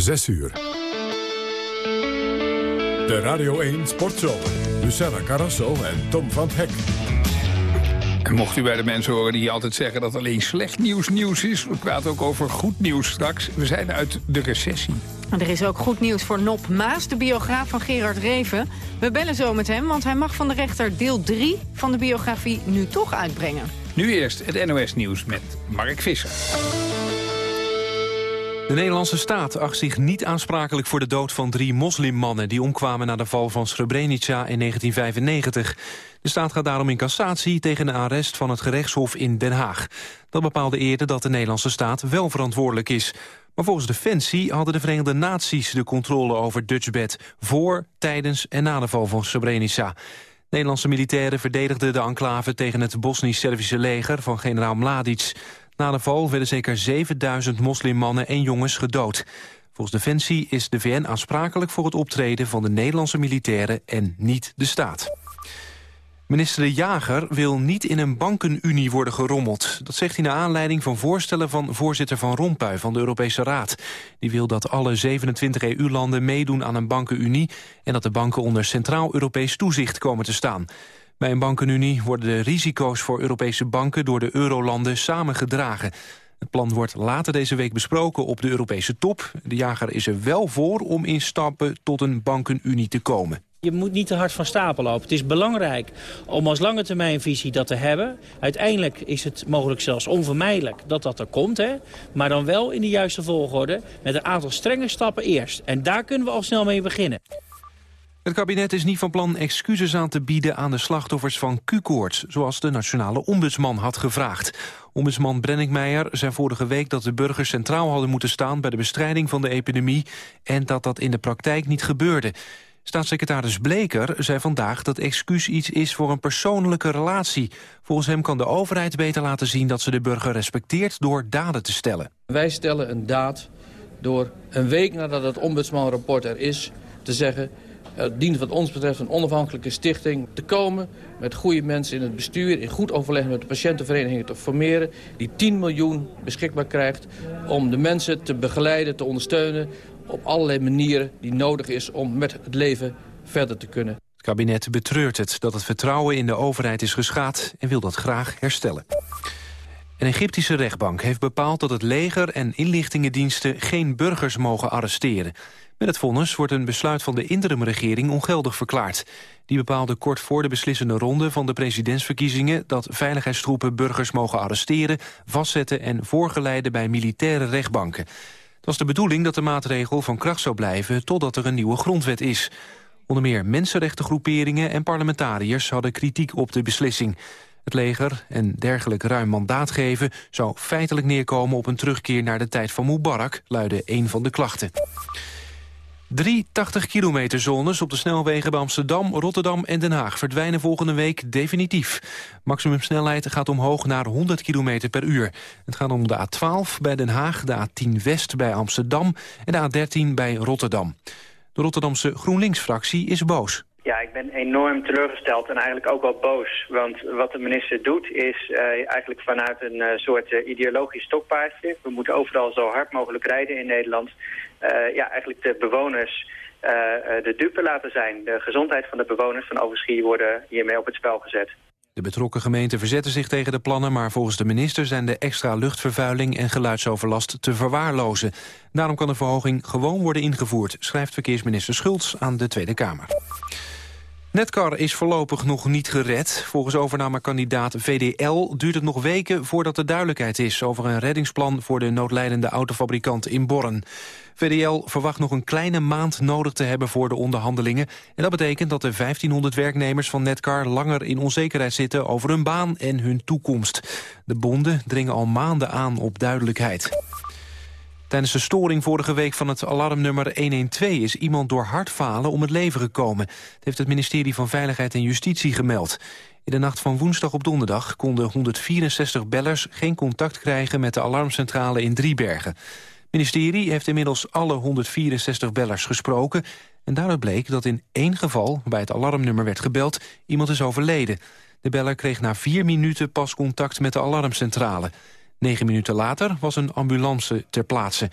6 uur. De Radio 1 Sportshow. Luciana Carrasso en Tom van Hek. En mocht u bij de mensen horen die altijd zeggen dat alleen slecht nieuws nieuws is... we praten ook over goed nieuws straks. We zijn uit de recessie. Er is ook goed nieuws voor Nop Maas, de biograaf van Gerard Reven. We bellen zo met hem, want hij mag van de rechter deel 3 van de biografie nu toch uitbrengen. Nu eerst het NOS-nieuws met Mark Visser. De Nederlandse staat acht zich niet aansprakelijk voor de dood van drie moslimmannen... die omkwamen na de val van Srebrenica in 1995. De staat gaat daarom in cassatie tegen de arrest van het gerechtshof in Den Haag. Dat bepaalde eerder dat de Nederlandse staat wel verantwoordelijk is. Maar volgens Defensie hadden de Verenigde Naties de controle over Dutchbed... voor, tijdens en na de val van Srebrenica. Nederlandse militairen verdedigden de enclave tegen het Bosnisch-Servische leger van generaal Mladic. Na de val werden zeker 7000 moslimmannen en jongens gedood. Volgens Defensie is de VN aansprakelijk voor het optreden van de Nederlandse militairen en niet de staat. Minister De Jager wil niet in een bankenunie worden gerommeld. Dat zegt hij naar aanleiding van voorstellen van voorzitter Van Rompuy van de Europese Raad. Die wil dat alle 27 EU-landen meedoen aan een bankenunie... en dat de banken onder centraal Europees toezicht komen te staan. Bij een bankenunie worden de risico's voor Europese banken... door de eurolanden samengedragen. Het plan wordt later deze week besproken op de Europese top. De jager is er wel voor om in stappen tot een bankenunie te komen. Je moet niet te hard van stapel lopen. Het is belangrijk om als lange termijnvisie dat te hebben. Uiteindelijk is het mogelijk zelfs onvermijdelijk dat dat er komt. Hè? Maar dan wel in de juiste volgorde met een aantal strenge stappen eerst. En daar kunnen we al snel mee beginnen. Het kabinet is niet van plan excuses aan te bieden aan de slachtoffers van Q-koorts, zoals de nationale ombudsman had gevraagd. Ombudsman Brenninkmeijer zei vorige week dat de burgers centraal hadden moeten staan bij de bestrijding van de epidemie en dat dat in de praktijk niet gebeurde. Staatssecretaris Bleker zei vandaag dat excuus iets is voor een persoonlijke relatie. Volgens hem kan de overheid beter laten zien dat ze de burger respecteert door daden te stellen. Wij stellen een daad door een week nadat het ombudsmanrapport er is te zeggen... Het dient wat ons betreft een onafhankelijke stichting te komen... met goede mensen in het bestuur, in goed overleg met de patiëntenverenigingen te formeren... die 10 miljoen beschikbaar krijgt om de mensen te begeleiden, te ondersteunen op allerlei manieren die nodig is om met het leven verder te kunnen. Het kabinet betreurt het dat het vertrouwen in de overheid is geschaad... en wil dat graag herstellen. Een Egyptische rechtbank heeft bepaald dat het leger en inlichtingendiensten... geen burgers mogen arresteren. Met het vonnis wordt een besluit van de interimregering ongeldig verklaard. Die bepaalde kort voor de beslissende ronde van de presidentsverkiezingen... dat veiligheidstroepen burgers mogen arresteren, vastzetten en voorgeleiden bij militaire rechtbanken. Het was de bedoeling dat de maatregel van kracht zou blijven totdat er een nieuwe grondwet is. Onder meer mensenrechtengroeperingen en parlementariërs hadden kritiek op de beslissing. Het leger en dergelijk ruim mandaat geven zou feitelijk neerkomen op een terugkeer naar de tijd van Mubarak, luidde een van de klachten. Drie 80-kilometer zones op de snelwegen bij Amsterdam, Rotterdam en Den Haag verdwijnen volgende week definitief. Maximumsnelheid gaat omhoog naar 100 km per uur. Het gaat om de A12 bij Den Haag, de A10 West bij Amsterdam en de A13 bij Rotterdam. De Rotterdamse GroenLinks-fractie is boos. Ja, ik ben enorm teleurgesteld en eigenlijk ook wel boos. Want wat de minister doet is uh, eigenlijk vanuit een uh, soort uh, ideologisch stokpaardje. We moeten overal zo hard mogelijk rijden in Nederland. ja, eigenlijk de bewoners de dupe laten zijn. De gezondheid van de bewoners van Overschie worden hiermee op het spel gezet. De betrokken gemeenten verzetten zich tegen de plannen... maar volgens de minister zijn de extra luchtvervuiling en geluidsoverlast te verwaarlozen. Daarom kan de verhoging gewoon worden ingevoerd... schrijft verkeersminister Schultz aan de Tweede Kamer. Netcar is voorlopig nog niet gered. Volgens overnamekandidaat VDL duurt het nog weken voordat er duidelijkheid is... over een reddingsplan voor de noodlijdende autofabrikant in Borren. VDL verwacht nog een kleine maand nodig te hebben voor de onderhandelingen. En dat betekent dat de 1500 werknemers van Netcar langer in onzekerheid zitten over hun baan en hun toekomst. De bonden dringen al maanden aan op duidelijkheid. Tijdens de storing vorige week van het alarmnummer 112 is iemand door hartfalen om het leven gekomen. Dat heeft het ministerie van Veiligheid en Justitie gemeld. In de nacht van woensdag op donderdag konden 164 bellers geen contact krijgen met de alarmcentrale in Driebergen. Het ministerie heeft inmiddels alle 164 bellers gesproken... en daaruit bleek dat in één geval, bij het alarmnummer werd gebeld... iemand is overleden. De beller kreeg na vier minuten pas contact met de alarmcentrale. Negen minuten later was een ambulance ter plaatse.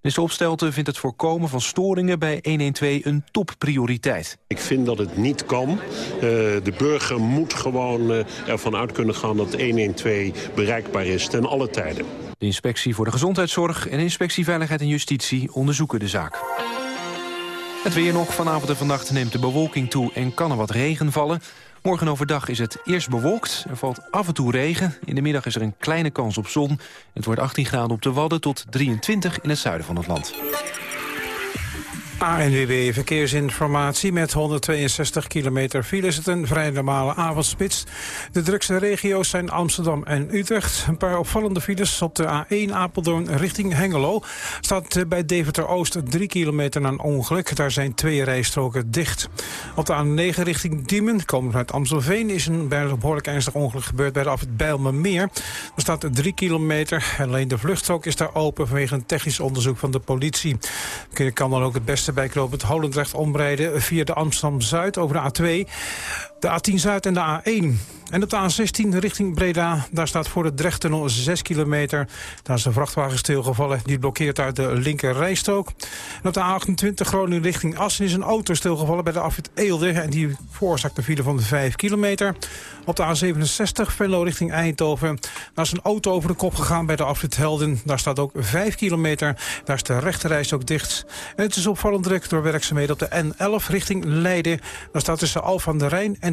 Minister Opstelten vindt het voorkomen van storingen bij 112 een topprioriteit. Ik vind dat het niet kan. Uh, de burger moet gewoon uh, ervan uit kunnen gaan dat 112 bereikbaar is ten alle tijden. De inspectie voor de gezondheidszorg en de inspectie Veiligheid en Justitie onderzoeken de zaak. Het weer nog. Vanavond en vannacht neemt de bewolking toe en kan er wat regen vallen. Morgen overdag is het eerst bewolkt. Er valt af en toe regen. In de middag is er een kleine kans op zon. Het wordt 18 graden op de Wadden tot 23 in het zuiden van het land. ANWB Verkeersinformatie. Met 162 kilometer file is het een vrij normale avondspits. De drukste regio's zijn Amsterdam en Utrecht. Een paar opvallende files op de A1 Apeldoorn richting Hengelo. Staat eh, bij Deventer-Oost 3 kilometer na een ongeluk. Daar zijn twee rijstroken dicht. Op de A9 richting Diemen, komend vanuit Amstelveen... is een behoorlijk ernstig ongeluk gebeurd bij de afrit Bijlmermeer. Er staat 3 kilometer. Alleen de vluchtstrook is daar open vanwege een technisch onderzoek van de politie. Kan dan ook het beste bij knooppunt Holendrecht omrijden via de Amsterdam-Zuid over de A2, de A10 Zuid en de A1. En op de A16 richting Breda, daar staat voor de Drechttunnel 6 kilometer. Daar is een vrachtwagen stilgevallen, die blokkeert uit de linker rijstrook. En op de A28 Groningen richting Assen is een auto stilgevallen bij de afwit Eelde. En die veroorzaakt een file van 5 kilometer. Op de A67 Venlo richting Eindhoven. Daar is een auto over de kop gegaan bij de afrit Helden. Daar staat ook 5 kilometer. Daar is de rechterreis ook dicht. En het is opvallend druk door werkzaamheden op de N11 richting Leiden. Daar staat tussen Alphen aan de Rijn en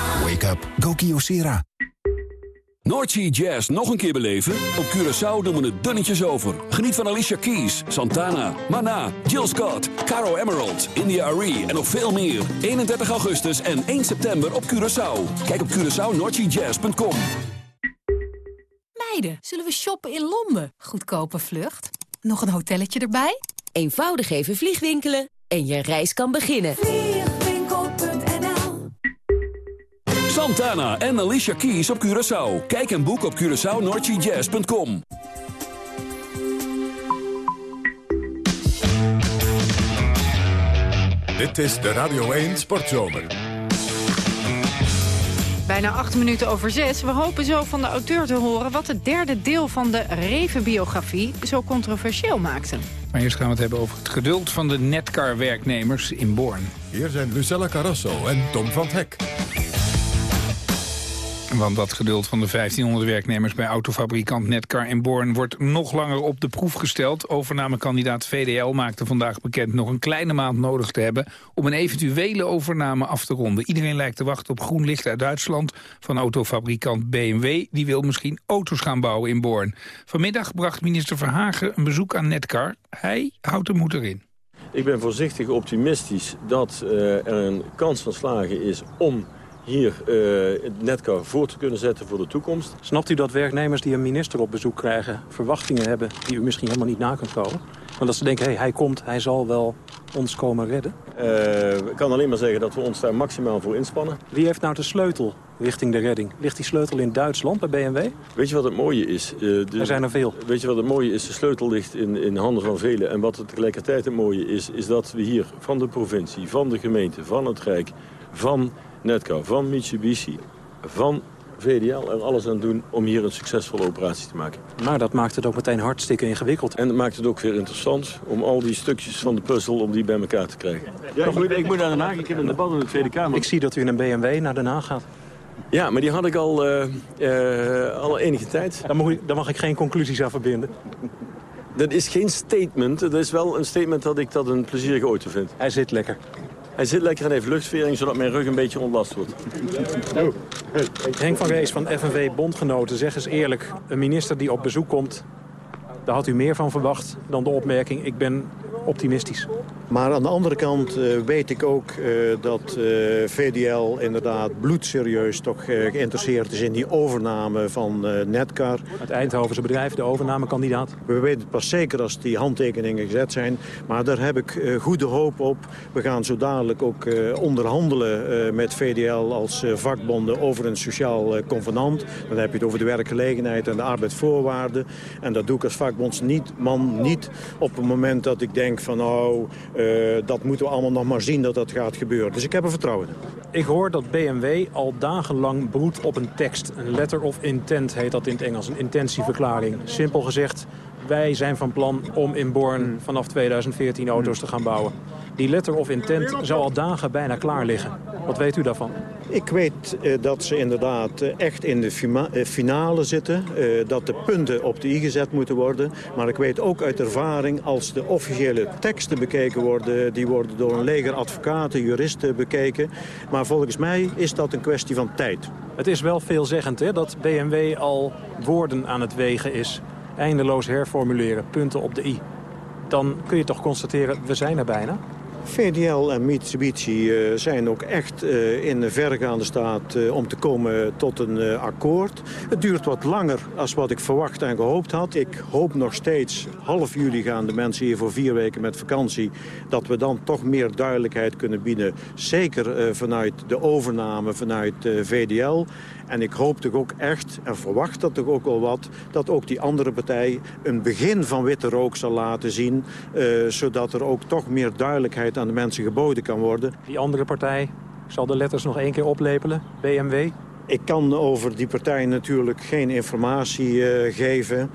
Wake up. Go Kyocera. Noordsea Jazz nog een keer beleven? Op Curaçao doen we het dunnetjes over. Geniet van Alicia Keys, Santana, Mana, Jill Scott, Caro Emerald, India Arie en nog veel meer. 31 augustus en 1 september op Curaçao. Kijk op CuraçaoNoordseaJazz.com Meiden, zullen we shoppen in Londen? Goedkope vlucht. Nog een hotelletje erbij? Eenvoudig even vliegwinkelen en je reis kan beginnen. Santana en Alicia Keys op Curaçao. Kijk en boek op CuraçaoNordGJazz.com. Dit is de Radio 1 Sportzomer. Bijna acht minuten over zes. We hopen zo van de auteur te horen wat het derde deel van de Reven-biografie zo controversieel maakte. Maar eerst gaan we het hebben over het geduld van de Netcar-werknemers in Born. Hier zijn Lucella Carrasso en Tom van Hek. Want dat geduld van de 1500 werknemers bij autofabrikant Netcar in Born wordt nog langer op de proef gesteld. Overnamekandidaat VDL maakte vandaag bekend nog een kleine maand nodig te hebben om een eventuele overname af te ronden. Iedereen lijkt te wachten op groen licht uit Duitsland van autofabrikant BMW. Die wil misschien auto's gaan bouwen in Born. Vanmiddag bracht minister Verhagen een bezoek aan Netcar. Hij houdt de moed erin. Ik ben voorzichtig optimistisch dat uh, er een kans van slagen is om hier uh, het netcar voor te kunnen zetten voor de toekomst. Snapt u dat werknemers die een minister op bezoek krijgen... verwachtingen hebben die u misschien helemaal niet na kunt komen? Want dat ze denken, hey, hij komt, hij zal wel ons komen redden? Uh, ik kan alleen maar zeggen dat we ons daar maximaal voor inspannen. Wie heeft nou de sleutel richting de redding? Ligt die sleutel in Duitsland bij BMW? Weet je wat het mooie is? Uh, de, er zijn er veel. Weet je wat het mooie is? De sleutel ligt in, in handen van velen. En wat het tegelijkertijd het mooie is, is dat we hier van de provincie, van de gemeente, van het Rijk... van Netcar, van Mitsubishi, van VDL en alles aan doen om hier een succesvolle operatie te maken. Maar dat maakt het ook meteen hartstikke ingewikkeld. En dat maakt het ook weer interessant om al die stukjes van de puzzel om die bij elkaar te krijgen. Ja, ik, moet, ik moet naar Den Haag, ik heb een debat in de Tweede Kamer. Ik zie dat u in een BMW naar Den Haag gaat. Ja, maar die had ik al, uh, uh, al enige tijd. Daar mag, daar mag ik geen conclusies aan verbinden. Dat is geen statement. Dat is wel een statement dat ik dat een plezierige auto vind. Hij zit lekker. Hij zit lekker en heeft luchtvering, zodat mijn rug een beetje ontlast wordt. Henk van Wees van FNV Bondgenoten, zeg eens eerlijk... een minister die op bezoek komt, daar had u meer van verwacht dan de opmerking... ik ben optimistisch. Maar aan de andere kant uh, weet ik ook uh, dat uh, VDL inderdaad bloedserieus toch geïnteresseerd is in die overname van Netcar. Het Eindhovense bedrijf, de overnamekandidaat. We weten het pas zeker als die handtekeningen gezet zijn. Maar daar heb ik goede hoop op. We gaan zo dadelijk ook onderhandelen met VDL als vakbonden over een sociaal convenant. Dan heb je het over de werkgelegenheid en de arbeidsvoorwaarden. En dat doe ik als vakbondsman niet op het moment dat ik denk van nou... Uh, dat moeten we allemaal nog maar zien dat dat gaat gebeuren. Dus ik heb er vertrouwen in. Ik hoor dat BMW al dagenlang broedt op een tekst. Een letter of intent heet dat in het Engels. Een intentieverklaring. Simpel gezegd, wij zijn van plan om in Born vanaf 2014 auto's te gaan bouwen. Die letter of intent zou al dagen bijna klaar liggen. Wat weet u daarvan? Ik weet uh, dat ze inderdaad uh, echt in de uh, finale zitten. dat de punten op de i gezet moeten worden. Maar ik weet ook uit ervaring als de officiële teksten bekeken worden... die worden door een leger advocaten, juristen bekeken. Maar volgens mij is dat een kwestie van tijd. Het is wel veelzeggend hè, dat BMW al woorden aan het wegen is. Eindeloos herformuleren, punten op de i. Dan kun je toch constateren, we zijn er bijna? VDL en Mitsubishi uh, zijn ook echt uh, in vergaande staat uh, om te komen tot een akkoord. Het duurt wat langer als wat ik verwacht en gehoopt had. Ik hoop nog steeds, half juli gaan de mensen hier voor vier weken met vakantie... dat we dan toch meer duidelijkheid kunnen bieden. Zeker vanuit de overname vanuit VDL. En ik hoop toch ook echt, en verwacht dat toch ook wel wat... dat ook die andere partij een begin van witte rook zal laten zien... zodat er ook toch meer duidelijkheid aan de mensen geboden kan worden. Die andere partij, zal de letters nog één keer oplepelen, BMW? Ik kan over die partij natuurlijk geen informatie uh, geven.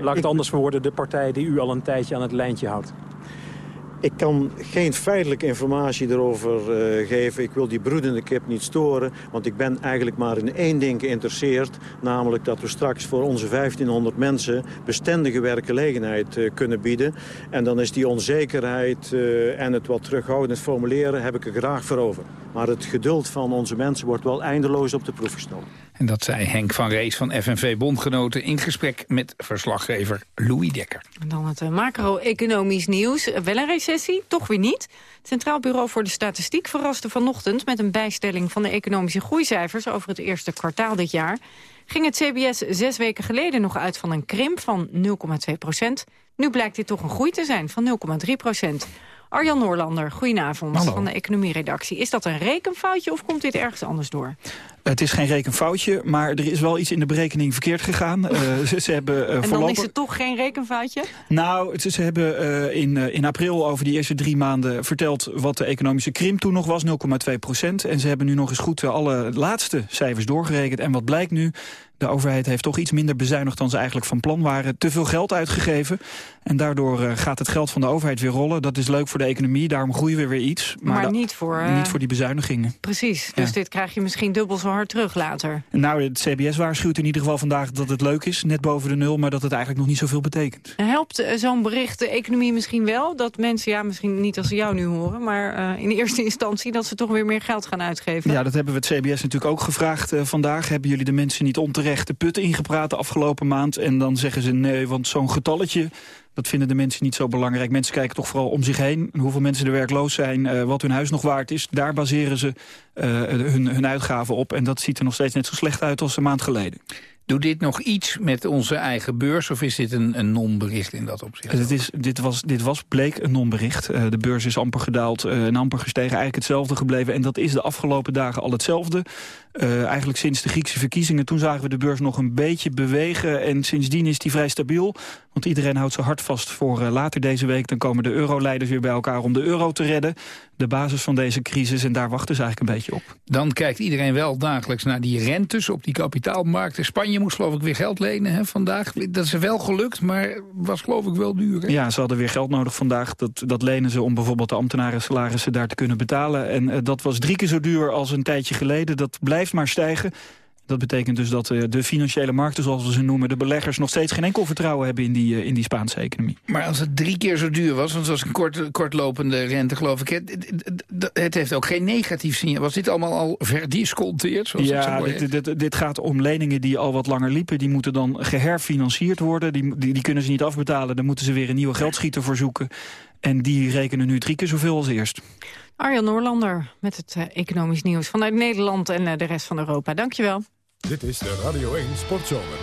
Laat ik het anders verwoorden, de partij die u al een tijdje aan het lijntje houdt. Ik kan geen feitelijke informatie erover uh, geven. Ik wil die broedende kip niet storen. Want ik ben eigenlijk maar in één ding geïnteresseerd. Namelijk dat we straks voor onze 1500 mensen bestendige werkgelegenheid uh, kunnen bieden. En dan is die onzekerheid uh, en het wat terughoudend formuleren heb ik er graag voor over. Maar het geduld van onze mensen wordt wel eindeloos op de proef gesteld. En dat zei Henk van Rees van FNV Bondgenoten... in gesprek met verslaggever Louis Dekker. En dan het macro-economisch nieuws. Wel een recessie, toch weer niet. Het Centraal Bureau voor de Statistiek verraste vanochtend... met een bijstelling van de economische groeicijfers... over het eerste kwartaal dit jaar. Ging het CBS zes weken geleden nog uit van een krimp van 0,2 procent. Nu blijkt dit toch een groei te zijn van 0,3 procent. Arjan Noorlander, goedenavond Hallo. van de economieredactie. Is dat een rekenfoutje of komt dit ergens anders door? Het is geen rekenfoutje, maar er is wel iets in de berekening verkeerd gegaan. Uh, ze, ze, hebben, uh, en dan is het toch geen rekenfoutje? Nou, ze, ze hebben uh, in, in april over die eerste drie maanden verteld... wat de economische krimp toen nog was, 0,2 procent. En ze hebben nu nog eens goed alle laatste cijfers doorgerekend. En wat blijkt nu? De overheid heeft toch iets minder bezuinigd dan ze eigenlijk van plan waren. Te veel geld uitgegeven. En daardoor gaat het geld van de overheid weer rollen. Dat is leuk voor de economie, daarom groeien we weer iets. Maar, maar niet, voor, niet voor die bezuinigingen. Precies, dus dit krijg je misschien dubbel zo hard terug later. Nou, het CBS waarschuwt in ieder geval vandaag dat het leuk is, net boven de nul, maar dat het eigenlijk nog niet zoveel betekent. Helpt eh, zo'n bericht de economie misschien wel? Dat mensen, ja, misschien niet als ze jou nu horen, maar uh, in eerste instantie dat ze toch weer meer geld gaan uitgeven? Ja, dat hebben we het CBS natuurlijk ook gevraagd uh, vandaag. Hebben jullie de mensen niet onterecht de put ingepraat de afgelopen maand? En dan zeggen ze nee, want zo'n getalletje dat vinden de mensen niet zo belangrijk. Mensen kijken toch vooral om zich heen. Hoeveel mensen er werkloos zijn, uh, wat hun huis nog waard is. Daar baseren ze uh, hun, hun uitgaven op. En dat ziet er nog steeds net zo slecht uit als een maand geleden. Doet dit nog iets met onze eigen beurs of is dit een, een non-bericht in dat opzicht? Het is, dit, was, dit was bleek een non-bericht. Uh, de beurs is amper gedaald uh, en amper gestegen. Eigenlijk hetzelfde gebleven. En dat is de afgelopen dagen al hetzelfde. Uh, eigenlijk sinds de Griekse verkiezingen. Toen zagen we de beurs nog een beetje bewegen. En sindsdien is die vrij stabiel. Want iedereen houdt zijn hart vast voor later deze week. Dan komen de euroleiders weer bij elkaar om de euro te redden. De basis van deze crisis. En daar wachten ze eigenlijk een beetje op. Dan kijkt iedereen wel dagelijks naar die rentes op die kapitaalmarkten. Spanje moest geloof ik weer geld lenen hè, vandaag. Dat is wel gelukt, maar was geloof ik wel duur. Hè? Ja, ze hadden weer geld nodig vandaag. Dat, dat lenen ze om bijvoorbeeld de ambtenaren salarissen daar te kunnen betalen. En uh, dat was drie keer zo duur als een tijdje geleden. Dat blijft maar stijgen. Dat betekent dus dat uh, de financiële markten, zoals we ze noemen... de beleggers nog steeds geen enkel vertrouwen hebben in die, uh, in die Spaanse economie. Maar als het drie keer zo duur was, want het was een kort, kortlopende rente geloof ik... Het, het, heeft ook geen negatief signaal. Was dit allemaal al verdisconteerd? Zoals ja, dit, dit, dit, gaat om leningen die al wat langer liepen. Die moeten dan geherfinancierd worden. Die, die, die kunnen ze niet afbetalen. Dan moeten ze weer een nieuwe geldschieter voor zoeken. En die rekenen nu drie keer zoveel als eerst. Arjan Noorlander met het uh, economisch nieuws vanuit Nederland en uh, de rest van Europa. Dankjewel. Dit is de Radio 1 Sportzomer.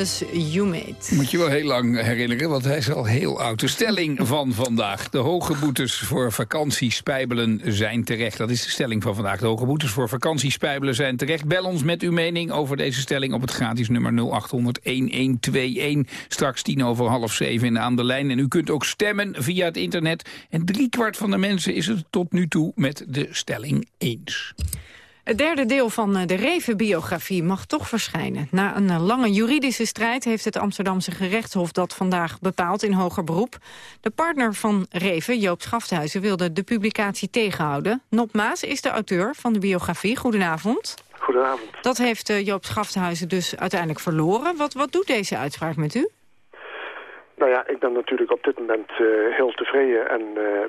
Made. Moet je wel heel lang herinneren, want hij is al heel oud. De stelling van vandaag. De hoge boetes voor vakantiespijbelen zijn terecht. Dat is de stelling van vandaag. De hoge boetes voor vakantiespijbelen zijn terecht. Bel ons met uw mening over deze stelling op het gratis nummer 0800-1121. Straks tien over half zeven aan de lijn. En u kunt ook stemmen via het internet. En driekwart van de mensen is het tot nu toe met de stelling eens. Het derde deel van eh, de Reven-biografie mag toch verschijnen. Na een eh, lange juridische strijd heeft het Amsterdamse gerechtshof dat vandaag bepaald in hoger beroep. De partner van Reven, Joop Schafthuizen, wilde de publicatie tegenhouden. Nop Maas is de auteur van de biografie. Goedenavond. Goedenavond. Dat heeft eh, Joop Schafthuizen dus uiteindelijk verloren. Wat, wat doet deze uitspraak met u? Nou ja, ik ben natuurlijk op dit moment heel tevreden en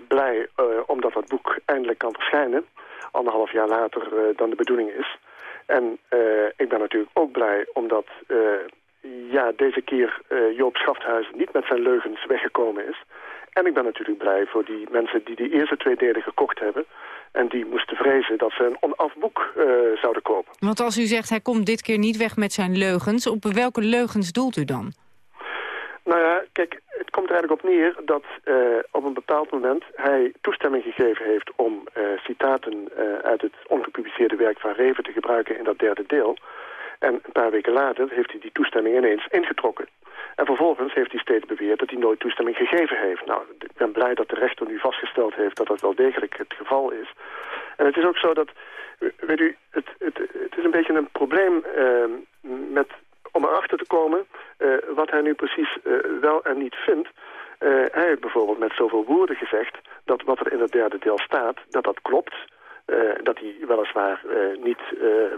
blij omdat dat boek eindelijk kan verschijnen anderhalf jaar later uh, dan de bedoeling is. En uh, ik ben natuurlijk ook blij omdat uh, ja, deze keer Joop Schafthuizen niet met zijn leugens weggekomen is. En ik ben natuurlijk blij voor die mensen die die eerste twee delen gekocht hebben... en die moesten vrezen dat ze een onaf boek zouden kopen. Want als u zegt hij komt dit keer niet weg met zijn leugens... op welke leugens doelt u dan? Nou ja, kijk, het komt er eigenlijk op neer dat uh, op een bepaald moment hij toestemming gegeven heeft om uh, citaten uh, uit het ongepubliceerde werk van Reven te gebruiken in dat derde deel. En een paar weken later heeft hij die toestemming ineens ingetrokken. En vervolgens heeft hij steeds beweerd dat hij nooit toestemming gegeven heeft. Nou, ik ben blij dat de rechter nu vastgesteld heeft dat dat wel degelijk het geval is. En het is ook zo dat, weet u, het, het, het is een beetje een probleem met om erachter te komen uh, wat hij nu precies uh, wel en niet vindt. Uh, hij heeft bijvoorbeeld met zoveel woorden gezegd dat wat er in het derde deel staat, dat dat klopt. dat hij weliswaar niet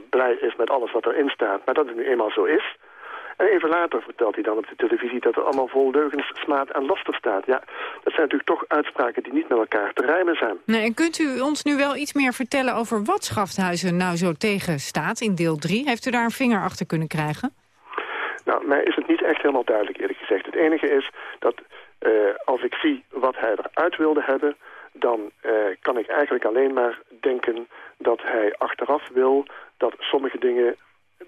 blij is met alles wat erin staat, maar dat het nu eenmaal zo is. En even later vertelt hij dan op de televisie dat er allemaal vol leugens, smaad en laster staat. Ja, dat zijn natuurlijk toch uitspraken die niet met elkaar te rijmen zijn. Nee, en kunt u ons nu wel iets meer vertellen over wat Schafthuizen nou zo tegen staat in deel 3? Heeft u daar een vinger achter kunnen krijgen? Nou, mij is het niet echt helemaal duidelijk eerlijk gezegd. Het enige is dat uh, als ik zie wat hij eruit wilde hebben... dan uh, kan ik eigenlijk alleen maar denken dat hij achteraf wil... dat sommige dingen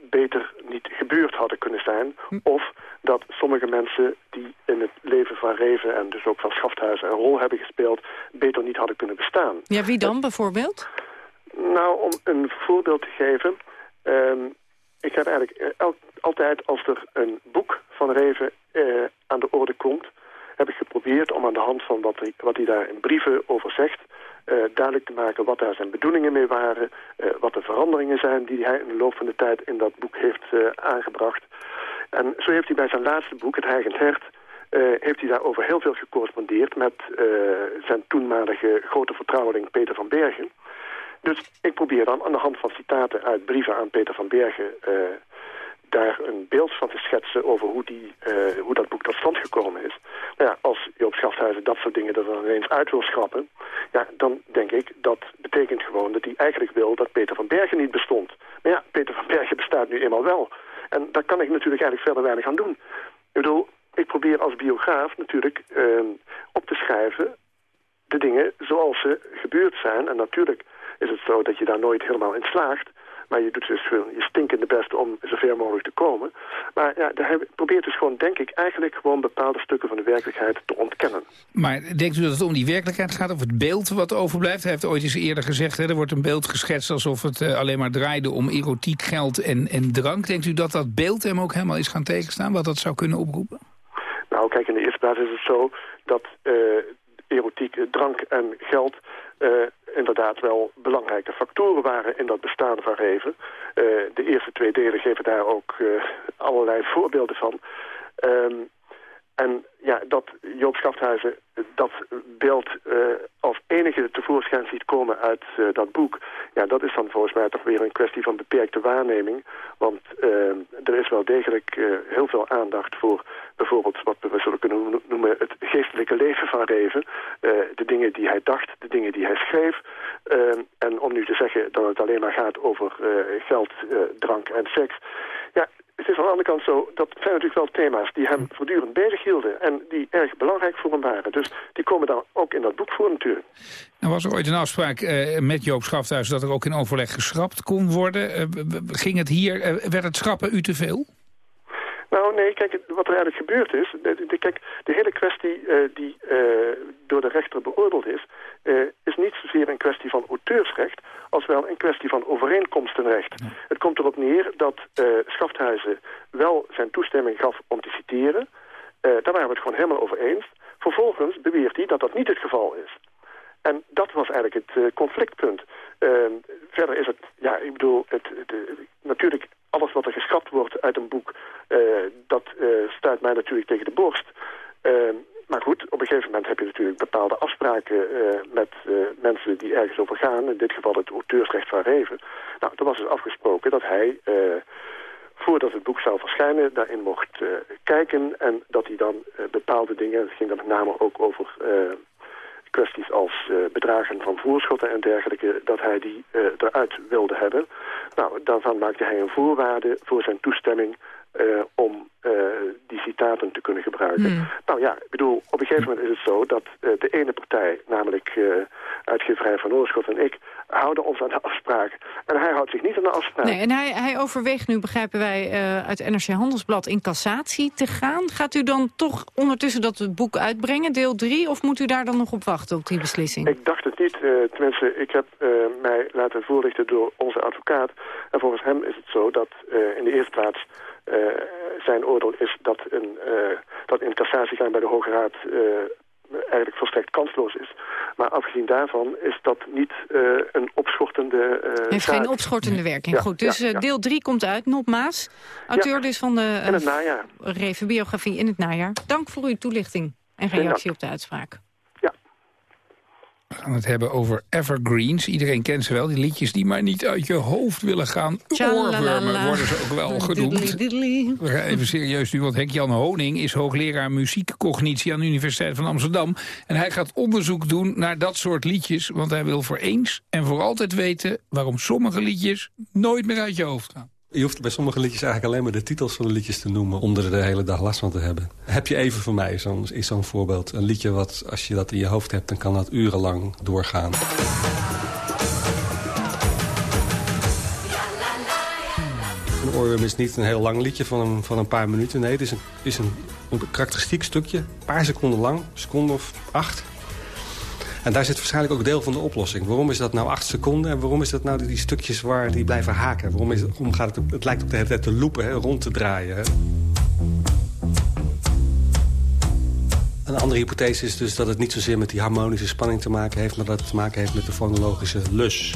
beter niet gebeurd hadden kunnen zijn. Of dat sommige mensen die in het leven van Reven en dus ook van Schafthuizen een rol hebben gespeeld... beter niet hadden kunnen bestaan. Ja, wie dan bijvoorbeeld? Nou, om een voorbeeld te geven... Um, ik heb eigenlijk el altijd als er een boek van Reven eh, aan de orde komt... heb ik geprobeerd om aan de hand van wat hij, wat hij daar in brieven over zegt... Uh, duidelijk te maken wat daar zijn bedoelingen mee waren... Uh, wat de veranderingen zijn die hij in de loop van de tijd in dat boek heeft aangebracht. En zo heeft hij bij zijn laatste boek, Het Heigend Hert... heeft hij daarover heel veel gecorrespondeerd met zijn toenmalige grote vertrouweling Peter van Bergen... Dus ik probeer dan aan de hand van citaten uit brieven aan Peter van Bergen... Uh, daar een beeld van te schetsen over hoe, die, uh, hoe dat boek tot stand gekomen is. Nou ja, als Joop Schafthuizen dat soort dingen er dan ineens uit wil schrappen... Ja, dan denk ik dat betekent gewoon dat hij eigenlijk wil dat Peter van Bergen niet bestond. Maar ja, Peter van Bergen bestaat nu eenmaal wel. En daar kan ik natuurlijk eigenlijk verder weinig aan doen. Ik bedoel, ik probeer als biograaf natuurlijk uh, op te schrijven de dingen zoals ze gebeurd zijn. En natuurlijk is het zo dat je daar nooit helemaal in slaagt. Maar je doet dus je stinkende best om zover mogelijk te komen. Maar ja, hij probeert dus gewoon, denk ik, eigenlijk gewoon bepaalde stukken van de werkelijkheid te ontkennen. Maar denkt u dat het om die werkelijkheid gaat, of het beeld wat overblijft? Hij heeft ooit eens eerder gezegd, hè, er wordt een beeld geschetst alsof het uh, alleen maar draaide om erotiek, geld en, en drank. Denkt u dat dat beeld hem ook helemaal is gaan tegenstaan, wat dat zou kunnen oproepen? Nou, kijk, in de eerste plaats is het zo dat uh, erotiek, drank en geld uh, inderdaad wel belangrijke factoren waren in dat bestaan van Reven. Uh, de eerste twee delen geven daar ook uh, allerlei voorbeelden van. Um, en ja, dat Joop Schafthuizen dat beeld uh, als enige tevoorschijn ziet komen uit uh, dat boek... ja, dat is dan volgens mij toch weer een kwestie van beperkte waarneming. Want uh, er is wel degelijk heel veel aandacht voor bijvoorbeeld... wat we zullen kunnen noemen het geestelijke leven van Reven. de dingen die hij dacht, de dingen die hij schreef. en om nu te zeggen dat het alleen maar gaat over geld, drank en seks... Ja, het is aan de andere kant zo, dat zijn natuurlijk wel thema's die hem voortdurend bezig hielden. En die erg belangrijk voor hem waren. Dus die komen dan ook in dat boek voor natuurlijk. Er was er ooit een afspraak uh, met Joop Schafthuis dat er ook in overleg geschrapt kon worden. Uh, ging het hier, uh, werd het schrappen u te veel? Nou nee, kijk, wat er eigenlijk gebeurd is... De, de, kijk, de hele kwestie die door de rechter beoordeeld is... is niet zozeer een kwestie van auteursrecht als wel een kwestie van overeenkomstenrecht. Het komt erop neer dat Schafthuizen wel zijn toestemming gaf om te citeren. Daar waren we het gewoon helemaal over eens. Vervolgens beweert hij dat dat niet het geval is. En dat was eigenlijk het conflictpunt. Ehm, verder is het, ja, ik bedoel, het, de, natuurlijk alles wat er geschrapt wordt uit een boek, dat stuit mij natuurlijk tegen de borst. Ehm, maar goed, op een gegeven moment heb je natuurlijk bepaalde afspraken uh, met uh, mensen die ergens over gaan. In dit geval het auteursrecht van Reven. Nou, er was dus afgesproken dat hij, uh, voordat het boek zou verschijnen, daarin mocht kijken. En dat hij dan bepaalde dingen, het ging dan met name ook over kwesties als bedragen van voorschotten en dergelijke, dat hij die eruit wilde hebben. Nou, daarvan maakte hij een voorwaarde voor zijn toestemming uh, om uh, die citaten te kunnen gebruiken. Hmm. Nou ja, ik bedoel, op een gegeven moment is het zo dat uh, de ene partij, namelijk uitgeverij van Oorschot en ik, houden ons aan de afspraak. En hij houdt zich niet aan de afspraak. Nee, en hij, hij overweegt nu, begrijpen wij, uit NRC Handelsblad in cassatie te gaan. Gaat u dan toch ondertussen dat boek uitbrengen, deel 3, of moet u daar dan nog op wachten op die beslissing? Ik dacht het niet. tenminste, ik heb mij laten voorlichten door onze advocaat. En volgens hem is het zo dat in de eerste plaats zijn oordeel is dat, een, uh, dat in cassatie gaan bij de Hoge Raad uh, eigenlijk volstrekt kansloos is. Maar afgezien daarvan is dat niet een opschortende uh, Heeft geen opschortende werking. Goed, dus ja, ja. deel 3 komt uit. Nop Maas, auteur dus van de in het najaar. Revenbiografie in het najaar. Dank voor uw toelichting en reactie op de uitspraak. We gaan het hebben over evergreens. Iedereen kent ze wel, die liedjes die maar niet uit je hoofd willen gaan. Oorwormen worden ze ook wel genoemd. We gaan even serieus nu, want Henk-Jan Honing is hoogleraar muziekcognitie aan de Universiteit van Amsterdam. En hij gaat onderzoek doen naar dat soort liedjes, want hij wil voor eens en voor altijd weten waarom sommige liedjes nooit meer uit je hoofd gaan. Je hoeft bij sommige liedjes eigenlijk alleen maar de titels van de liedjes te noemen... om er de hele dag last van te hebben. Heb je even voor mij, is zo'n voorbeeld. Een liedje wat, als je dat in je hoofd hebt, dan kan dat urenlang doorgaan. Een oorworm is niet een heel lang liedje van een, van een paar minuten. Nee, het is een, is een, een karakteristiek stukje, een paar seconden lang, een seconde of acht... En daar zit waarschijnlijk ook deel van de oplossing. Waarom is dat nou acht seconden en waarom is dat nou die stukjes waar die blijven haken? Waarom, is, gaat het, het lijkt op de hele tijd te lopen, hè, rond te draaien. Hè? Een andere hypothese is dus dat het niet zozeer met die harmonische spanning te maken heeft... maar dat het te maken heeft met de fonologische lus.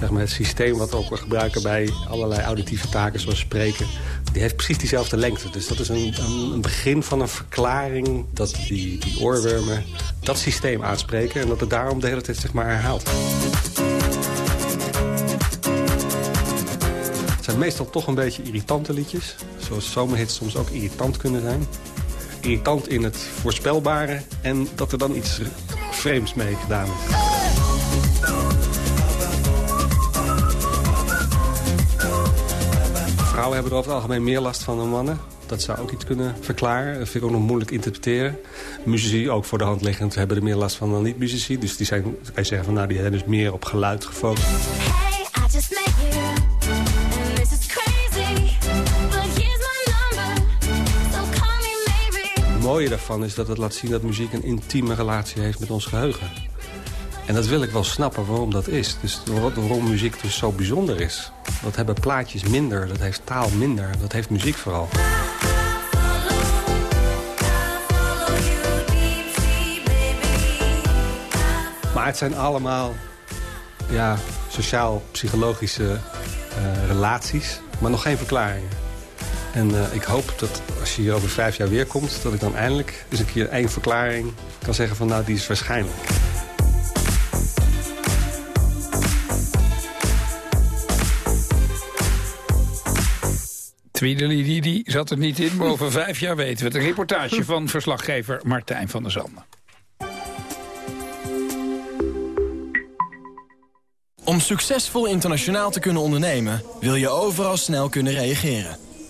Zeg maar het systeem wat we ook gebruiken bij allerlei auditieve taken zoals spreken... die heeft precies diezelfde lengte. Dus dat is een, een, begin van een verklaring dat die, die oorwormen dat systeem aanspreken... en dat het daarom de hele tijd zeg maar herhaalt. Het zijn meestal toch een beetje irritante liedjes. Zoals zomerhits soms ook irritant kunnen zijn irritant in het voorspelbare... en dat er dan iets vreemds mee gedaan is. Vrouwen hebben er over het algemeen meer last van dan mannen. Dat zou ook iets kunnen verklaren. Dat vind ik ook nog moeilijk interpreteren. Muzici, ook voor de hand liggend, hebben er meer last van dan niet-muzici. Dus die zijn, wij zeggen van, nou, die zijn dus meer op geluid gefocust. Mooie daarvan is dat het laat zien dat muziek een intieme relatie heeft met ons geheugen. En dat wil ik wel snappen waarom dat is. Dus waarom muziek dus zo bijzonder is. Dat hebben plaatjes minder, dat heeft taal minder, dat heeft muziek vooral. Maar het zijn allemaal ja, sociaal-psychologische uh, relaties, maar nog geen verklaringen. En uh, ik hoop dat als je hier over vijf jaar weer komt... dat ik dan eindelijk eens een keer één verklaring kan zeggen van... nou, die is waarschijnlijk. die zat er niet in, maar over vijf jaar weten we het. Een reportage van verslaggever Martijn van der Zanden. Om succesvol internationaal te kunnen ondernemen... wil je overal snel kunnen reageren.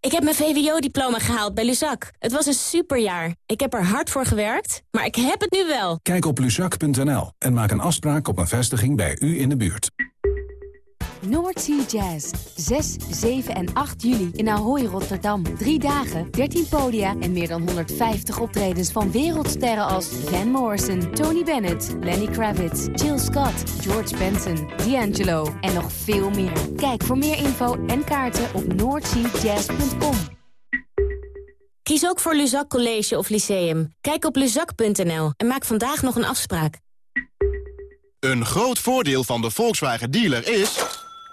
Ik heb mijn VWO-diploma gehaald bij Luzak. Het was een superjaar. Ik heb er hard voor gewerkt, maar ik heb het nu wel. Kijk op luzak.nl en maak een afspraak op een vestiging bij u in de buurt. Noordsea Jazz. 6, 7 en 8 juli in Ahoy, Rotterdam. Drie dagen, 13 podia en meer dan 150 optredens van wereldsterren als Van Morrison, Tony Bennett, Lenny Kravitz, Jill Scott, George Benson, D'Angelo en nog veel meer. Kijk voor meer info en kaarten op noordseajazz.com. Kies ook voor Luzak College of Lyceum. Kijk op luzak.nl en maak vandaag nog een afspraak. Een groot voordeel van de Volkswagen dealer is...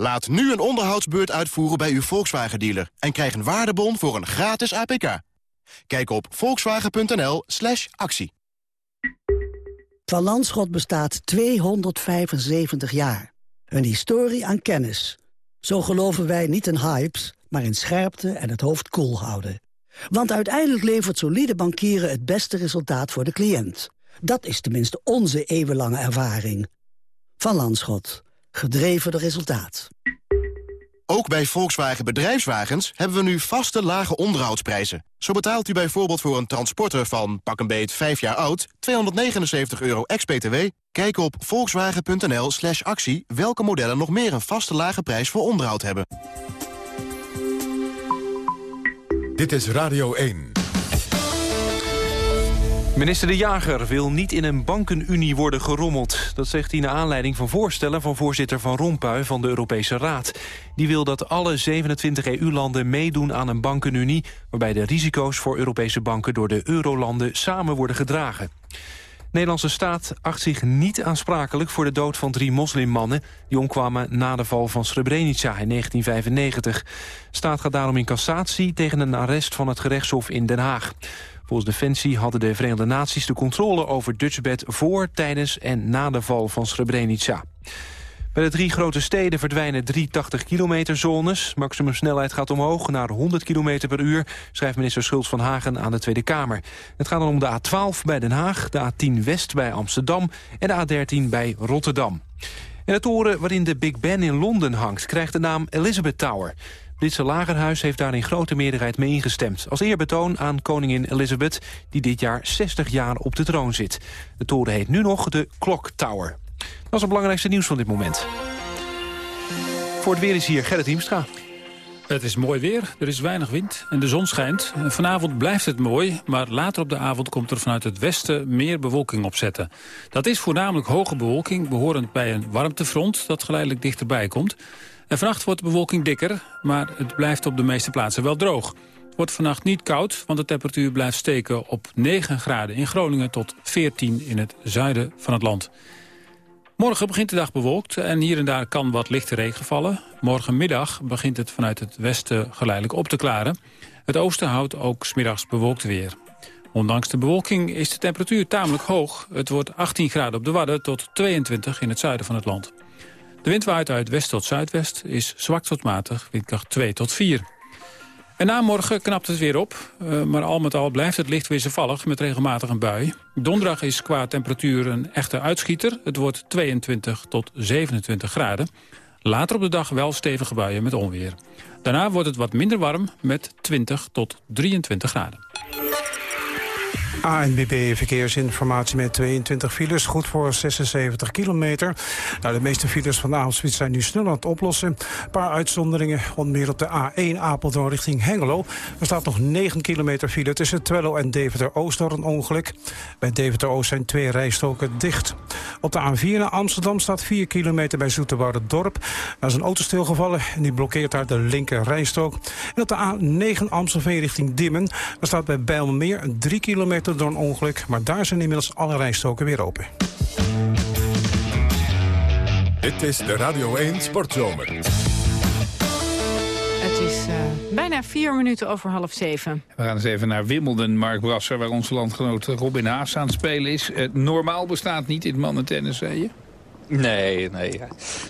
Laat nu een onderhoudsbeurt uitvoeren bij uw Volkswagen-dealer... en krijg een waardebon voor een gratis APK. Kijk op volkswagen.nl slash actie. Van Landschot bestaat 275 jaar. Een historie aan kennis. Zo geloven wij niet in hypes, maar in scherpte en het hoofd koel houden. Want uiteindelijk levert solide bankieren het beste resultaat voor de cliënt. Dat is tenminste onze eeuwenlange ervaring. Van Landschot. Gedreven door resultaat. Ook bij Volkswagen Bedrijfswagens hebben we nu vaste lage onderhoudsprijzen. Zo betaalt u bijvoorbeeld voor een transporter van pak een beet 5 jaar oud... 279 euro ex-BTW. Kijk op volkswagen.nl slash actie welke modellen nog meer een vaste lage prijs voor onderhoud hebben. Dit is Radio 1. Minister De Jager wil niet in een bankenunie worden gerommeld. Dat zegt hij naar aanleiding van voorstellen van voorzitter Van Rompuy van de Europese Raad. Die wil dat alle 27 EU-landen meedoen aan een bankenunie... waarbij de risico's voor Europese banken door de eurolanden samen worden gedragen. De Nederlandse staat acht zich niet aansprakelijk voor de dood van drie moslimmannen... die omkwamen na de val van Srebrenica in 1995. De staat gaat daarom in cassatie tegen een arrest van het gerechtshof in Den Haag. Volgens Defensie hadden de Verenigde Naties de controle over Dutchbed... voor, tijdens en na de val van Srebrenica. Bij de drie grote steden verdwijnen drie 80-kilometer zones. Maximumsnelheid gaat omhoog naar 100 km per uur... schrijft minister Schultz van Hagen aan de Tweede Kamer. Het gaat dan om de A12 bij Den Haag, de A10 West bij Amsterdam... en de A13 bij Rotterdam. En de toren waarin de Big Ben in Londen hangt... krijgt de naam Elizabeth Tower. Britse lagerhuis heeft daar in grote meerderheid mee ingestemd. Als eerbetoon aan koningin Elizabeth, die dit jaar 60 jaar op de troon zit. De toren heet nu nog de Clock Tower. Dat is het belangrijkste nieuws van dit moment. Voor het weer is hier Gerrit Hiemstra. Het is mooi weer, er is weinig wind en de zon schijnt. Vanavond blijft het mooi, maar later op de avond komt er vanuit het westen meer bewolking opzetten. Dat is voornamelijk hoge bewolking, behorend bij een warmtefront dat geleidelijk dichterbij komt. Vannacht wordt de bewolking dikker, maar het blijft op de meeste plaatsen wel droog. Het wordt vannacht niet koud, want de temperatuur blijft steken op 9 graden in Groningen tot 14 in het zuiden van het land. Morgen begint de dag bewolkt en hier en daar kan wat lichte regen vallen. Morgenmiddag begint het vanuit het westen geleidelijk op te klaren. Het oosten houdt ook smiddags bewolkt weer. Ondanks de bewolking is de temperatuur tamelijk hoog. Het wordt 18 graden op de Wadden tot 22 in het zuiden van het land. De wind waait uit west tot zuidwest, is zwak tot matig, windkracht 2 tot 4. En na morgen knapt het weer op, uh, maar al met al blijft het licht wisselvallig met regelmatig een bui. Donderdag is qua temperatuur een echte uitschieter. Het wordt 22 tot 27 graden. Later op de dag wel stevige buien met onweer. Daarna wordt het wat minder warm met 20 tot 23 graden. ANBB Verkeersinformatie met 22 files, goed voor 76 kilometer. Nou, de meeste files van de avondspits zijn nu snel aan het oplossen. Een paar uitzonderingen, onder meer op de A1 Apeldoorn richting Hengelo. Er staat nog 9 kilometer file tussen Twello en Deventer-Oost door een ongeluk. Bij Deventer-Oost zijn twee rijstoken dicht. Op de A4 naar Amsterdam staat 4 kilometer bij Dorp. Daar is een auto stilgevallen en die blokkeert daar de linker rijstrook. En op de A9 Amstelveen richting Dimmen. Daar staat bij Bijlmermeer 3 kilometer door een ongeluk. Maar daar zijn inmiddels alle rijstoken weer open. Dit is de Radio 1 Sportzomer. Het is uh, bijna vier minuten over half zeven. We gaan eens even naar Wimbledon, Mark Brasser... waar onze landgenoot Robin Haas aan het spelen is. Uh, normaal bestaat niet in mannentennis, zei je? Nee, nee.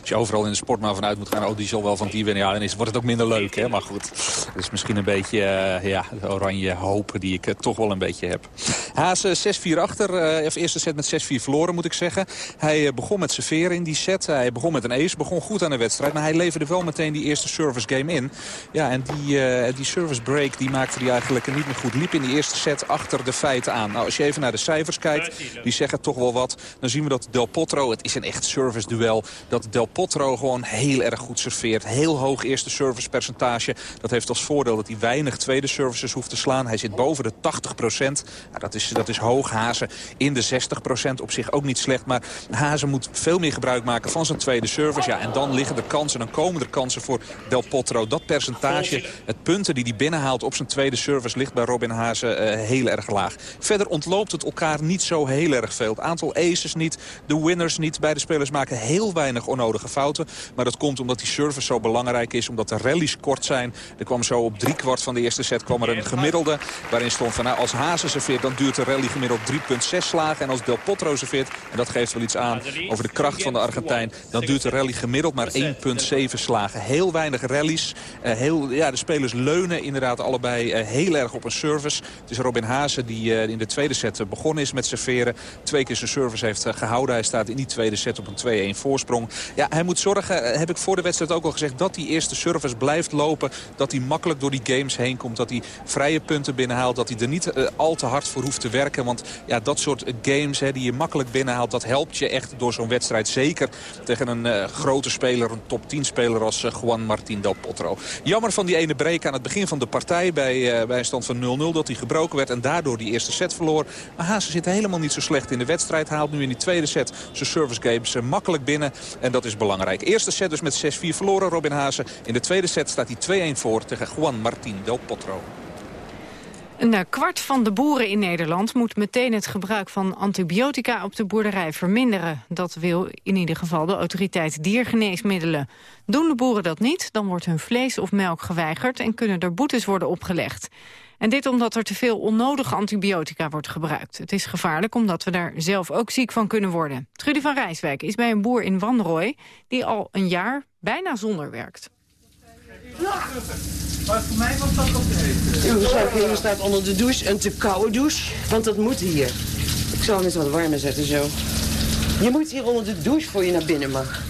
Als je overal in de sport maar vanuit moet gaan... oh, die zal wel van die winnen. Ja, dan is, wordt het ook minder leuk, hè. Maar goed, dat is misschien een beetje uh, ja, de oranje hoop die ik uh, toch wel een beetje heb. Haas 6-4 achter. Uh, of eerste set met 6-4 verloren, moet ik zeggen. Hij begon met serveren in die set. Hij begon met een ace, begon goed aan de wedstrijd. Maar hij leverde wel meteen die eerste service game in. Ja, en die, die service break die maakte hij eigenlijk niet meer goed. Liep in die eerste set achter de feiten aan. Nou, als je even naar de cijfers kijkt, die zeggen toch wel wat. Dan zien we dat Del Potro, het is een echt service duel. Dat Del Potro gewoon heel erg goed serveert. Heel hoog eerste service percentage. Dat heeft als voordeel dat hij weinig tweede services hoeft te slaan. Hij zit boven de 80 procent. Nou, dat, is, dat is hoog. Hazen in de 60 procent. Op zich ook niet slecht. Maar Hazen moet veel meer gebruik maken van zijn tweede service. Ja, en dan liggen er kansen. Dan komen er kansen voor Del Potro. Dat percentage, het punten die hij binnenhaalt op zijn tweede service... ligt bij Robin Hazen uh, heel erg laag. Verder ontloopt het elkaar niet zo heel erg veel. Het aantal aces niet, de winners niet. Beide spelers maken heel weinig onnodige fouten. Maar dat komt omdat die service zo belangrijk is. Omdat de rallies kort zijn. Er kwam zo op driekwart van de eerste set kwam er een gemiddelde. Waarin stond van nou, als Hazen serveert dan duurt de rally gemiddeld 3,6 slagen. En als Del Potro serveert, en dat geeft wel iets aan over de kracht van de Argentijn. Dan duurt de rally gemiddeld maar 1,7 slagen. Heel weinig rallies. Uh, heel, ja, de spelers leunen inderdaad allebei uh, heel erg op een service. Het is Robin Hazen die uh, in de tweede set begonnen is met serveren. Twee keer zijn service heeft gehouden. Hij staat in die tweede set op een 2-1 voorsprong. Ja, hij moet zorgen, heb ik voor de wedstrijd ook al gezegd... dat die eerste service blijft lopen. Dat hij makkelijk door die games heen komt. Dat hij vrije punten binnenhaalt. Dat hij er niet uh, al te hard voor hoeft te werken. Want ja, dat soort games hè, die je makkelijk binnenhaalt... dat helpt je echt door zo'n wedstrijd. Zeker tegen een uh, grote speler, een top 10 speler als Juan Martín Del Potro. Jammer van die ene break aan het begin van de partij... bij, bij een stand van 0-0 dat hij gebroken werd... en daardoor die eerste set verloor. Maar Haase zit helemaal niet zo slecht in de wedstrijd. Haalt nu in die tweede set zijn service games makkelijk binnen. En dat is belangrijk. Eerste set dus met 6-4 verloren Robin Haase. In de tweede set staat hij 2-1 voor tegen Juan Martín Del Potro. Een kwart van de boeren in Nederland moet meteen het gebruik van antibiotica op de boerderij verminderen. Dat wil in ieder geval de autoriteit diergeneesmiddelen. Doen de boeren dat niet, dan wordt hun vlees of melk geweigerd en kunnen er boetes worden opgelegd. En dit omdat er te veel onnodige antibiotica wordt gebruikt. Het is gevaarlijk omdat we daar zelf ook ziek van kunnen worden. Trudy van Rijswijk is bij een boer in Wanrooy... die al een jaar bijna zonder werkt. Maar voor mij was dat oké. Uw staat onder de douche, een te koude douche. Want dat moet hier. Ik zal hem eens wat warmer zetten zo. Je moet hier onder de douche voor je naar binnen mag.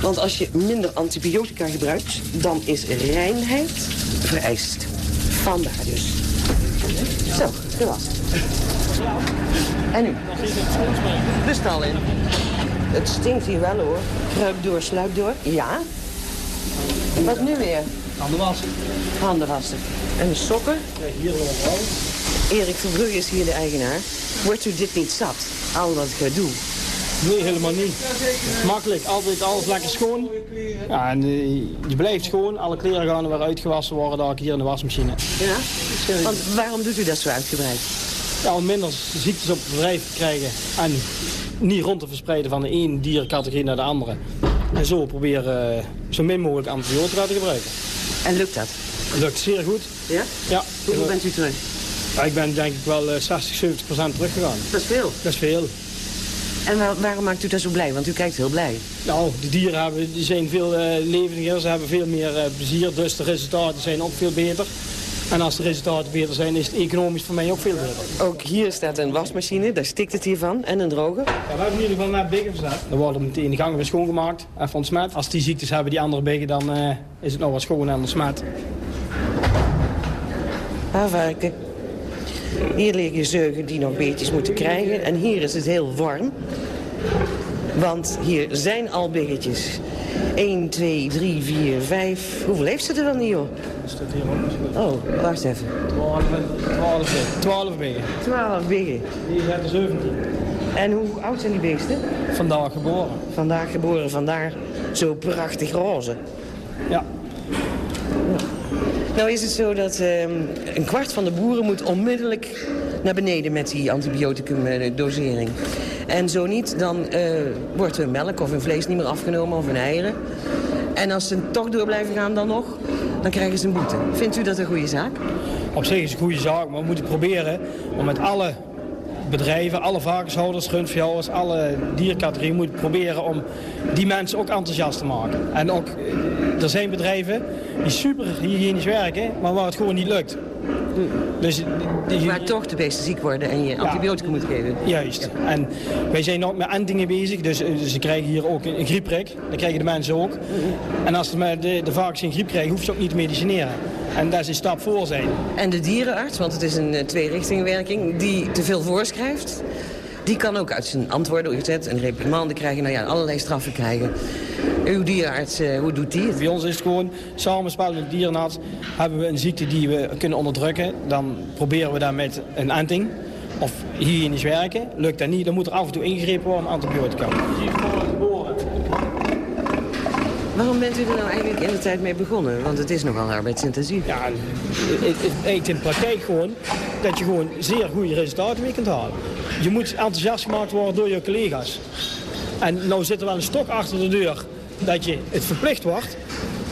Want als je minder antibiotica gebruikt, dan is reinheid vereist. Vandaar dus. Zo, gewassen. En nu? De stal in. Het stinkt hier wel hoor. Kruip door, sluip door. Ja. Wat nu weer? Handen wassen. Handen wassen. En de sokken? Ja, hier wel Erik Verbrugge is hier de eigenaar. Wordt u dit niet zat? Al dat gedoe. Nee, helemaal niet. Makkelijk, altijd alles lekker schoon. Ja, en uh, je blijft schoon. Alle kleren gaan er weer uitgewassen worden daar hier in de wasmachine. Ja? Want waarom doet u dat zo uitgebreid? Ja, om minder ziektes op het bedrijf te krijgen. En niet rond te verspreiden van de ene diercategorie naar de andere. En zo proberen uh, zo min mogelijk antibiotica te gebruiken. En lukt dat? Lukt zeer goed. Ja? Ja. Hoeveel bent u terug? Ja, ik ben denk ik wel uh, 60, 70 procent teruggegaan. Dat is veel? Dat is veel. En waar, waarom maakt u dat zo blij? Want u kijkt heel blij. Nou, de dieren hebben, die zijn veel uh, levendiger, ze hebben veel meer uh, plezier, dus de resultaten zijn ook veel beter. En als de resultaten beter zijn, is het economisch voor mij ook veel beter. Ook hier staat een wasmachine, daar stikt het hiervan, en een droger. Ja, we hebben in ieder geval naar biggen gezet. Dan worden meteen de gangen weer schoongemaakt, even ontsmet. Als die ziektes hebben, die andere biggen, dan uh, is het nog wat schoon en ontsmet. Haarvarken. Hier liggen zeugen die nog beetjes moeten krijgen. En hier is het heel warm. Want hier zijn al biggetjes. 1, 2, 3, 4, 5. Hoeveel heeft ze er dan niet, joh? Staat hier. Oh, wacht even. 12, 12, 12 biggen. 12 biggen. Hier zijn er 17. En hoe oud zijn die beesten? Vandaag geboren. Vandaag geboren, vandaar zo prachtig roze. Ja. Nou is het zo dat uh, een kwart van de boeren moet onmiddellijk naar beneden met die antibioticum-dosering. En zo niet, dan uh, wordt hun melk of hun vlees niet meer afgenomen of hun eieren. En als ze toch door blijven gaan dan nog, dan krijgen ze een boete. Vindt u dat een goede zaak? Op zich is het een goede zaak, maar we moeten proberen om met alle bedrijven, alle varkenshouders, rundveehouders, alle diercategorieën moeten proberen om die mensen ook enthousiast te maken. En ook, eh, er zijn bedrijven die super hygiënisch werken, maar waar het gewoon niet lukt. Dus die, Maar toch de beesten ziek worden en je antibiotica moet geven. Juist. En wij zijn ook met entingen bezig, dus, eh, dus ze krijgen hier ook een, een griepprik. Dat krijgen de mensen ook. En als de, de, de varkens geen griep krijgen, hoeven ze ook niet te medicineren. En dat is een stap voor zijn. En de dierenarts, want het is een eh, tweerichtingwerking, die te veel voorschrijft... die kan ook uit zijn antwoorden gezet een reprimande krijgen, nou ja, allerlei straffen krijgen. Uw dierenarts, eh, hoe doet die het? Bij ons is het gewoon, samenspel met de dierenarts, hebben we een ziekte die we kunnen onderdrukken. Dan proberen we daar met een enting of hygiënisch werken. Lukt dat niet, dan moet er af en toe ingegrepen worden antibiotica. Waarom bent u er nou eigenlijk in de tijd mee begonnen? Want het is nogal arbeidsintensief. Ja, het, het blijkt in de praktijk gewoon dat je gewoon zeer goede resultaten mee kunt halen. Je moet enthousiast gemaakt worden door je collega's. En nou zit er wel een stok achter de deur dat je het verplicht wordt.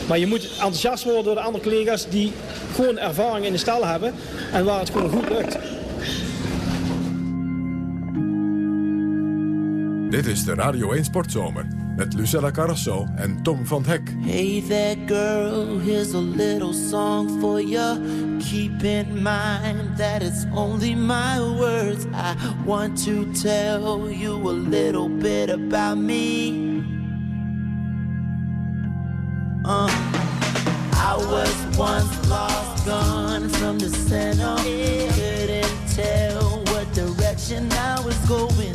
Maar je moet enthousiast worden door de andere collega's die gewoon ervaring in de stal hebben en waar het gewoon goed lukt. Dit is de Radio 1 Sportzomer met Lucella Carrasso en Tom van Hek. Hey there, girl, here's a little song for you. Keep in mind that it's only my words. I want to tell you a little bit about me. Uh, I was once lost, gone from the center. Couldn't tell what direction I was going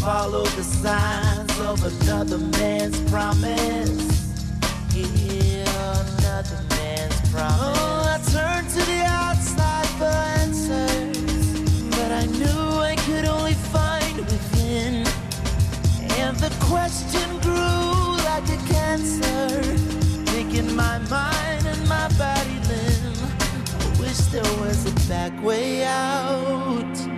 follow the signs of another man's promise. Yeah, another man's promise. Oh, I turned to the outside for answers, but I knew I could only find within. And the question grew like a cancer, making my mind and my body limb. I wish there was a back way out.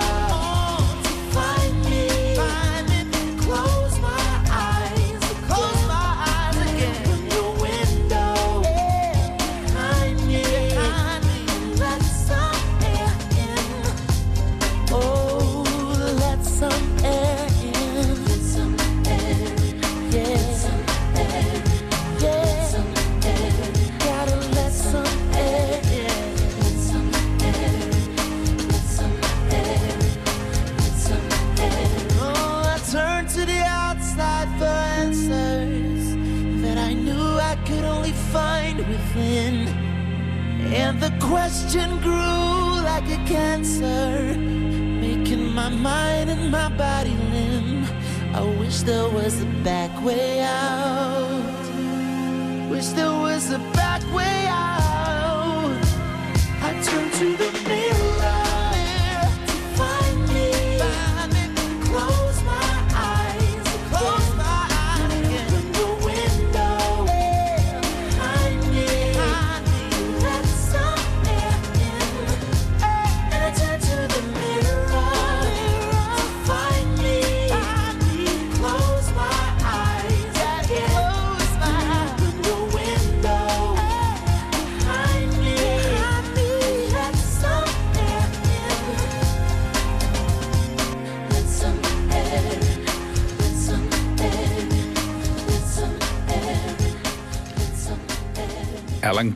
question grew like a cancer, making my mind and my body limp. I wish there was a back way out. Wish there was a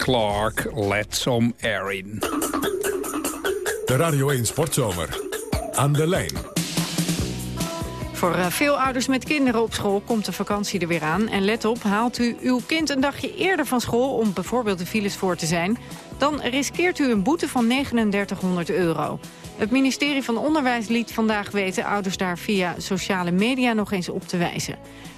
Clark, Let Some Air In. De Radio 1 Sportzomer. Aan de lijn. Voor eh, veel ouders met kinderen op school komt de vakantie er weer aan. En let op, haalt u uw kind een dagje eerder van school... om bijvoorbeeld de files voor te zijn... dan riskeert u een boete van 3900 euro. Het ministerie van Onderwijs liet vandaag weten... ouders daar via sociale media nog eens op te wijzen.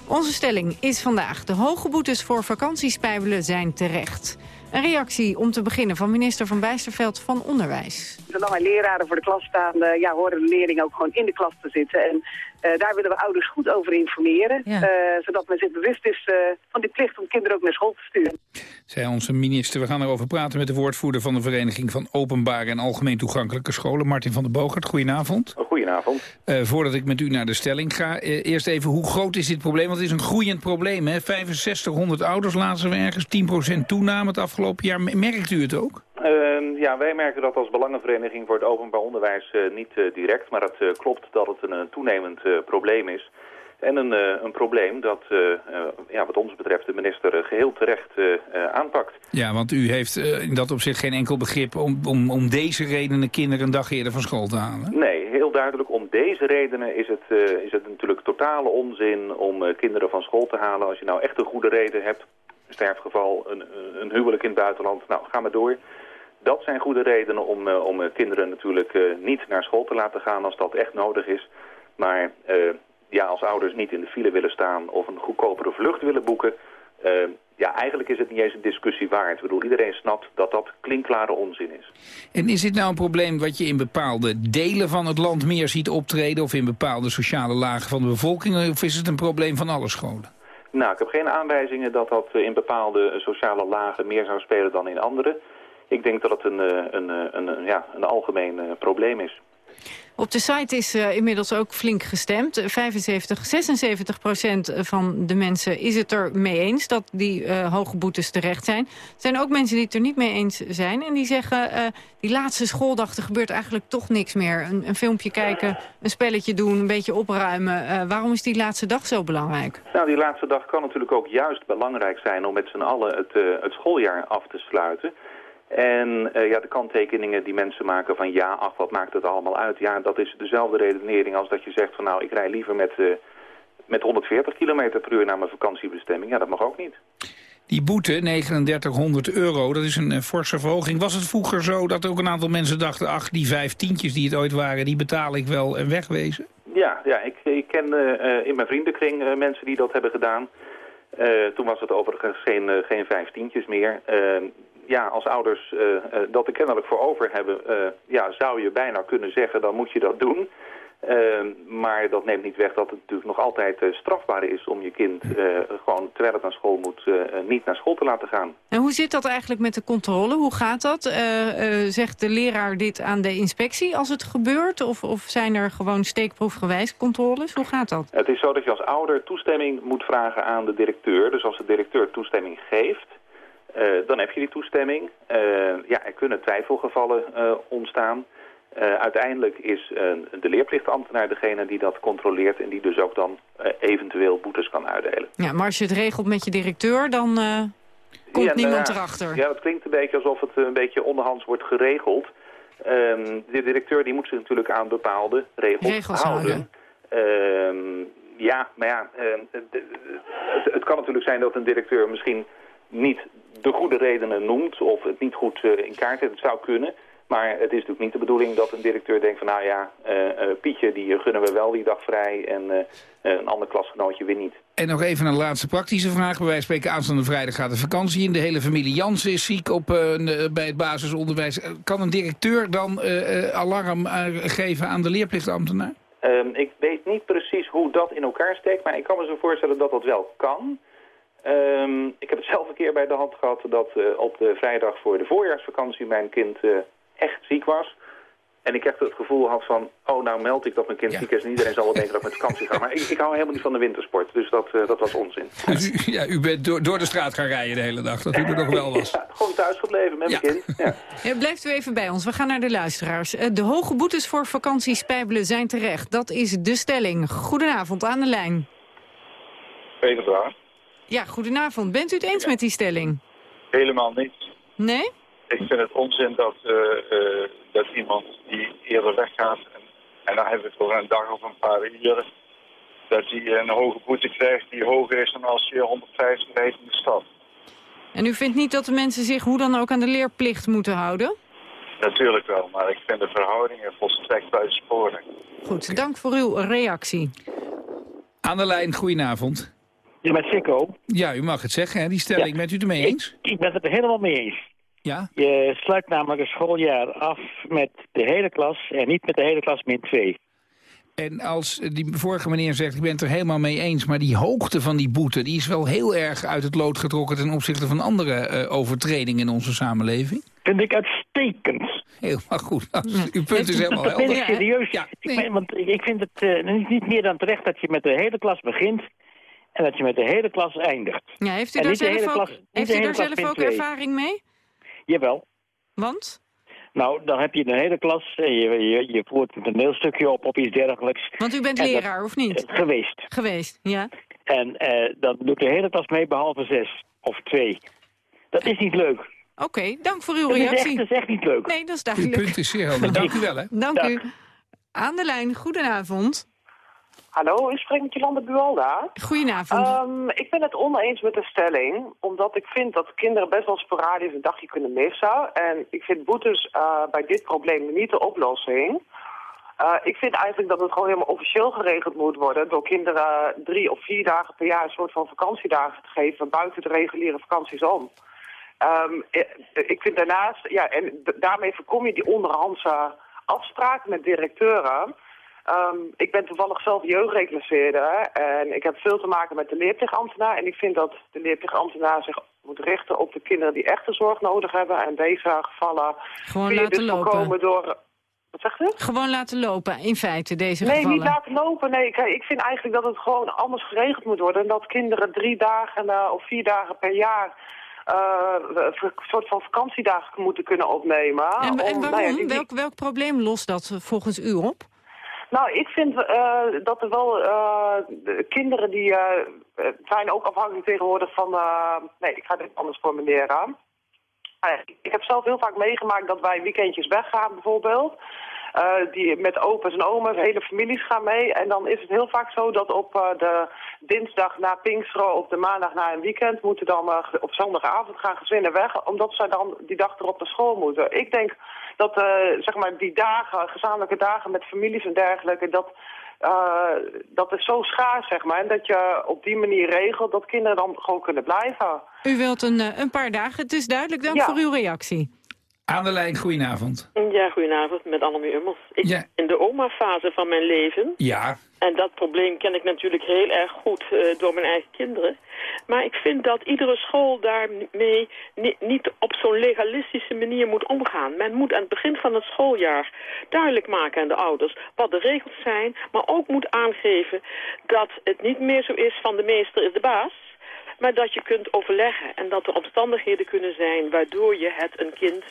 Onze stelling is vandaag... de hoge boetes voor vakantiespijbelen zijn terecht. Een reactie om te beginnen van minister Van Bijsterveld van Onderwijs. Zolang er leraren voor de klas staan, eh, ja, horen de leerlingen ook gewoon in de klas te zitten. En daar willen we ouders goed over informeren. Ja. eh, zodat men zich bewust is eh, van die plicht om kinderen ook naar school te sturen. Zei onze minister. We gaan erover praten met de woordvoerder van de Vereniging van Openbare en Algemeen Toegankelijke Scholen, Martin van der Bogert. Goedenavond. Goedenavond. Eh, voordat ik met u naar de stelling ga, eh, eerst even hoe groot is dit probleem? Want het is een groeiend probleem. Hè? 6500 ouders lazen we ergens, 10% toename het afgelopen jaar. Merkt u het ook? Ehm, ja, wij merken dat als Belangenvereniging voor het Openbaar Onderwijs eh, niet eh, direct, maar het eh, klopt dat het een, eh, toenemend probleem is. En een, een probleem dat, ja, wat ons betreft, de minister eh, geheel terecht aanpakt. Ja, want u heeft in dat opzicht geen enkel begrip om, om, om deze redenen kinderen een dag eerder van school te halen. Nee, heel duidelijk. Om deze redenen is het, is het natuurlijk totale onzin om kinderen van school te halen. Als je nou echt een goede reden hebt, sterfgeval, een, een huwelijk in het buitenland, nou ga maar door. Dat zijn goede redenen om, eh, om eh, kinderen natuurlijk eh, niet naar school te laten gaan als dat echt nodig is. Maar ja, als ouders niet in de file willen staan of een goedkopere vlucht willen boeken... ja, eigenlijk is het niet eens een discussie waard. Ik bedoel, iedereen snapt dat dat klinkklare onzin is. En is dit nou een probleem wat je in bepaalde delen van het land meer ziet optreden... of in bepaalde sociale lagen van de bevolking? Of is het een probleem van alle scholen? Nou, ik heb geen aanwijzingen dat dat in bepaalde sociale lagen meer zou spelen dan in andere. Ik denk dat het een, eh, een, eh, een, een, ja, een algemeen eh, probleem is. Op de site is inmiddels ook flink gestemd. Eh, 75, 76 procent van de mensen is het er mee eens dat die hoge boetes terecht zijn. Er zijn ook mensen die het er niet mee eens zijn. En die zeggen, die laatste schooldag, er gebeurt eigenlijk toch niks meer. Een, een filmpje kijken, een spelletje doen, een beetje opruimen. Waarom is die laatste dag zo belangrijk? Nou, die laatste dag kan natuurlijk ook juist belangrijk zijn om met z'n allen het, het schooljaar af te sluiten. En eh, ja, de kanttekeningen die mensen maken van ja, ach, wat maakt het allemaal uit? Ja, dat is dezelfde redenering als dat je zegt van nou, ik rij liever met, eh, met 140 km per uur naar mijn vakantiebestemming. Ja, dat mag ook niet. Die boete, 3900 euro, dat is een eh, forse verhoging. Was het vroeger zo dat ook een aantal mensen dachten... ach, die vijf tientjes die het ooit waren, die betaal ik wel en wegwezen? Ja, ja ik, ik ken in mijn vriendenkring mensen die dat hebben gedaan. Toen was het overigens geen, geen vijftientjes meer. Ja, als ouders eh, eh, dat er kennelijk voor over hebben, eh, ja, zou je bijna kunnen zeggen, dan moet je dat doen. Maar dat neemt niet weg dat het natuurlijk nog altijd strafbaar is om je kind gewoon terwijl het naar school moet niet naar school te laten gaan. En hoe zit dat eigenlijk met de controle? Hoe gaat dat? Zegt de leraar dit aan de inspectie als het gebeurt? Of, of zijn er gewoon steekproefgewijs controles? Hoe gaat dat? Het is zo dat je als ouder toestemming moet vragen aan de directeur. Dus als de directeur toestemming geeft, dan heb je die toestemming. Eh, ja, er kunnen twijfelgevallen eh, ontstaan. Eh, uiteindelijk is eh, de leerplichtambtenaar degene die dat controleert... en die dus ook dan eh, eventueel boetes kan uitdelen. Ja, maar als je het regelt met je directeur, dan eh, komt Ja, nou niemand erachter. Ja, dat klinkt een beetje alsof het een beetje onderhands wordt geregeld. Ehm, de directeur die moet zich natuurlijk aan bepaalde regels, Regels houden. Ehm, ja, maar ja, het kan natuurlijk zijn dat een directeur misschien niet de goede redenen noemt of het niet goed eh, in kaart heeft. Het zou kunnen. Maar het is natuurlijk niet de bedoeling dat een directeur denkt van nou ja, eh, eh, Pietje die gunnen we wel die dag vrij en een ander klasgenootje weer niet. En nog even een laatste praktische vraag. Bij wijze van spreken aanstaande vrijdag gaat de vakantie in. De hele familie Jansen is ziek op, bij het basisonderwijs. Kan een directeur dan alarm geven aan de leerplichtambtenaar? Ehm, ik weet niet precies hoe dat in elkaar steekt, maar ik kan me zo voorstellen dat dat wel kan. Ehm, ik heb het zelf een keer bij de hand gehad dat eh, op de vrijdag voor de voorjaarsvakantie mijn kind eh, echt ziek was. En ik echt het gevoel had van, oh nou meld ik dat mijn kind ziek is en iedereen zal wel denken dat ik met vakantie ga. Maar ik, ik hou helemaal niet van de wintersport, dus dat, eh, dat was onzin. Dus u, ja, u bent door, door de straat gaan rijden de hele dag, dat u er nog wel was. Ja, gewoon thuis gebleven met mijn kind. Ja. Ja, blijft u even bij ons. We gaan naar de luisteraars. De hoge boetes voor vakantiespijbelen zijn terecht. Dat is de stelling. Goedenavond aan de lijn. Peter. Ja, goedenavond. Bent u het eens met die stelling? Helemaal niet. Nee? Ik vind het onzin dat, eh, eh, dat iemand die eerder weggaat... En, en dan hebben we het voor een dag of een paar uur... dat hij een hoge boete krijgt die hoger is dan als je 150 rijdt in de stad. En u vindt niet dat de mensen zich hoe dan ook aan de leerplicht moeten houden? Natuurlijk wel, maar ik vind de verhoudingen volstrekt buitensporig. Goed, dank voor uw reactie. Aan de lijn, goedenavond. Ja, met Sikko. Ja, u mag het zeggen, hè? die stelling. Bent u het ermee eens? Ik ben het er helemaal mee eens. Ja? Je sluit namelijk een schooljaar af met de hele klas en niet met de hele klas min 2. En als die vorige meneer zegt, ik ben het er helemaal mee eens... maar die hoogte van die boete, die is wel heel erg uit het lood getrokken... ten opzichte van andere eh, overtredingen in onze samenleving. Vind ik uitstekend. Helemaal goed. Uw punt is helemaal Dat ben ik helder. serieus. ik, ben- want ik vind het eh, niet, niet meer dan terecht dat je met de hele klas begint... en dat je met de hele klas eindigt. Ja, heeft u En daar zelf ook, klas- heeft u daar zelf ook ervaring mee? Jawel. Want? Nou, dan heb je een hele klas en je, je, je voert een toneelstukje op of iets dergelijks. Want u bent dat- leraar, of niet? eh, Geweest. Geweest, ja. En eh, dan doet de hele klas mee behalve zes of twee. Dat is niet leuk. Oké, dank voor uw Dat is echt- reactie. dat is echt niet leuk. Nee, dat is Uw duidelijk. punt is zeer helder. Dank u wel, hè. Dank u. Aan de lijn, goedenavond. Hallo, u spreekt met Jolanda Bualda. Goedenavond. Ehm, ik ben het oneens met de stelling, omdat ik vind dat kinderen best wel sporadisch een dagje kunnen missen. En ik vind boetes eh, bij dit probleem niet de oplossing. Eh, ik vind eigenlijk dat het gewoon helemaal officieel geregeld moet worden... door kinderen drie of vier dagen per jaar een soort van vakantiedagen te geven... buiten de reguliere vakanties om. Ehm, eh, ik vind daarnaast, ja, en daarmee voorkom je die onderhandse afspraken met directeuren... Ehm, ik ben toevallig zelf jeugdreclasseerder en ik heb veel te maken met de leerplichtambtenaar. En ik vind dat de leerplichtambtenaar zich moet richten op de kinderen die echte zorg nodig hebben. En deze gevallen Gewoon laten dus lopen. door... Wat zegt u? Gewoon laten lopen, in feite, deze nee, gevallen. niet laten lopen. Nee, kijk, ik vind eigenlijk dat het gewoon anders geregeld moet worden. En dat kinderen drie dagen eh, of vier dagen per jaar... eh, een soort van vakantiedagen moeten kunnen opnemen. En, en Om, waarom? nou ja, die- die- welk, welk probleem lost dat eh, volgens u op? Nou, ik vind eh, dat er wel eh, de kinderen die eh, zijn ook afhankelijk tegenwoordig van... nee, ik ga dit anders formuleren. Ik heb zelf heel vaak meegemaakt dat wij weekendjes weggaan bijvoorbeeld. Eh, die met opa's en oma's, hele families gaan mee. En dan is het heel vaak zo dat op eh, de dinsdag na Pinksteren, op de maandag na een weekend, moeten dan eh, op zondagavond gaan gezinnen weg, omdat zij dan die dag erop naar school moeten. Ik denk dat zeg maar die dagen, gezamenlijke dagen met families en dergelijke, dat, dat is zo schaars, zeg maar. En dat je op die manier regelt dat kinderen dan gewoon kunnen blijven. U wilt een, een paar dagen. Het is duidelijk, dank Ja. voor uw reactie. Aan de lijn, goedenavond. Ja, goedenavond, met Annemie Ummels. Ik Ja. in de oma-fase van mijn leven. Ja, En dat probleem ken ik natuurlijk heel erg goed eh, door mijn eigen kinderen. Maar ik vind dat iedere school daarmee ni- niet op zo'n legalistische manier moet omgaan. Men moet aan het begin van het schooljaar duidelijk maken aan de ouders wat de regels zijn. Maar ook moet aangeven dat het niet meer zo is van de meester is de baas. Maar dat je kunt overleggen en dat er omstandigheden kunnen zijn waardoor je het een kind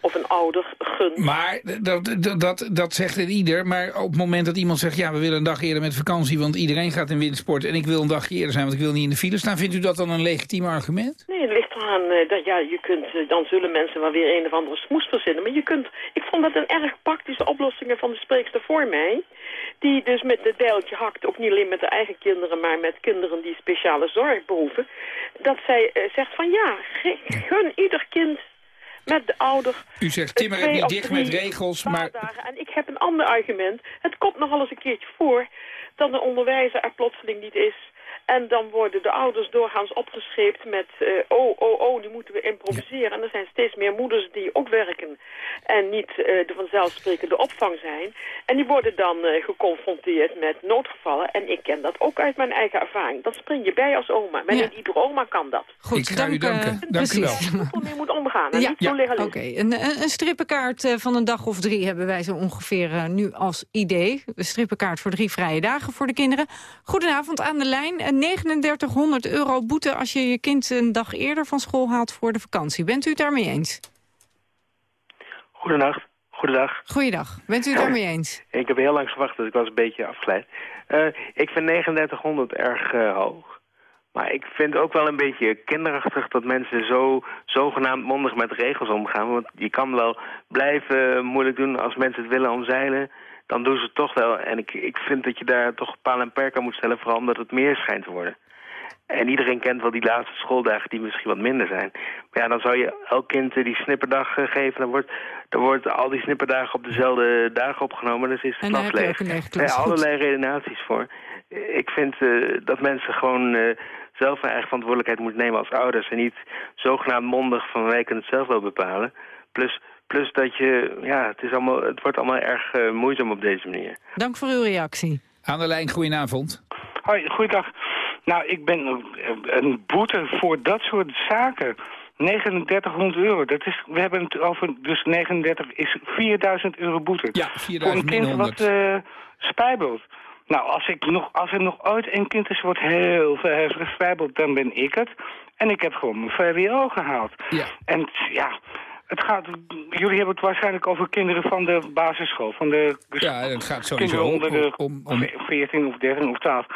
of een ouder gunt. maar dat, dat, dat, dat zegt het ieder. Maar op het moment dat iemand zegt... ja, we willen een dag eerder met vakantie... want iedereen gaat in windsport... en ik wil een dagje eerder zijn... want ik wil niet in de file staan... vindt u dat dan een legitiem argument? Nee, het ligt eraan eh, dat ja, je kunt, eh, dan zullen mensen wel weer een of andere smoes verzinnen. Maar je kunt, ik vond dat een erg praktische oplossingen van de spreekster voor mij. Die dus met het bijltje hakt, ook niet alleen met de eigen kinderen, maar met kinderen die speciale zorg behoeven. Dat zij eh, zegt van ja, gun ieder kind met de ouder. U zegt timmer het niet dicht met regels, maar... En ik heb een ander argument. Het komt nogal eens een keertje voor dat de onderwijzer er plotseling niet is. En dan worden de ouders doorgaans opgescheept met... eh, oh, oh, oh, nu moeten we improviseren. En er zijn steeds meer moeders die ook werken... en niet eh, de vanzelfsprekende opvang zijn. En die worden dan eh, geconfronteerd met noodgevallen. En ik ken dat ook uit mijn eigen ervaring. Dat spring je bij als oma. Maar niet iedere oma kan dat. Goed, Ik ga u dank, danken. Dank u wel. precies. Hoe je moet omgaan. En Ja, niet zo oké. legalistisch. Een, een, een strippenkaart eh, van een dag of drie hebben wij zo ongeveer nu als idee. Een strippenkaart voor drie vrije dagen voor de kinderen. Goedenavond aan de lijn. Een 3900 euro boete als je je kind een dag eerder van school haalt voor de vakantie. Bent u het daarmee eens? Goedenacht. Goedendag. Goeiedag. Bent u het daarmee eens? Ik heb heel lang gewacht, dus ik was een beetje afgeleid. Eh, ik vind 3900 erg eh, hoog. Maar ik vind ook wel een beetje kinderachtig dat mensen zo zogenaamd mondig met regels omgaan. Want je kan wel blijven moeilijk doen als mensen het willen omzeilen. Dan doen ze het toch wel. En ik, ik vind dat je daar toch paal en perk aan moet stellen. Vooral omdat het meer schijnt te worden. En iedereen kent wel die laatste schooldagen die misschien wat minder zijn. Maar ja, dan zou je elk kind die snipperdag eh, geven. Dan wordt, dan wordt al die snipperdagen op dezelfde dagen opgenomen. Dus is het klas leeg. Er zijn allerlei redenaties voor. Ik vind eh, dat mensen gewoon eh, zelf hun eigen verantwoordelijkheid moeten nemen als ouders. En niet zogenaamd mondig van wij kunnen het zelf wel bepalen. Plus, plus dat je, ja, het, is allemaal, het wordt allemaal erg eh, moeizaam op deze manier. Dank voor uw reactie. Aan de lijn, goedenavond. Hoi, goeiedag. Nou, ik ben eh, een boete voor dat soort zaken. 3900 euro. Dat is, we hebben het over, dus 39 is 4000 euro boete. Ja, Voor een kind wat eh spijbelt. Nou, als, ik nog, als er nog ooit een kind is wat heel veel heeft gespijbeld, dan ben ik het. En ik heb gewoon mijn VWO gehaald. Ja. En ja, het gaat, jullie hebben het waarschijnlijk over kinderen van de basisschool. Van de Ja, het gaat sowieso kinderen onder de om, om, 14 of 13 of 12.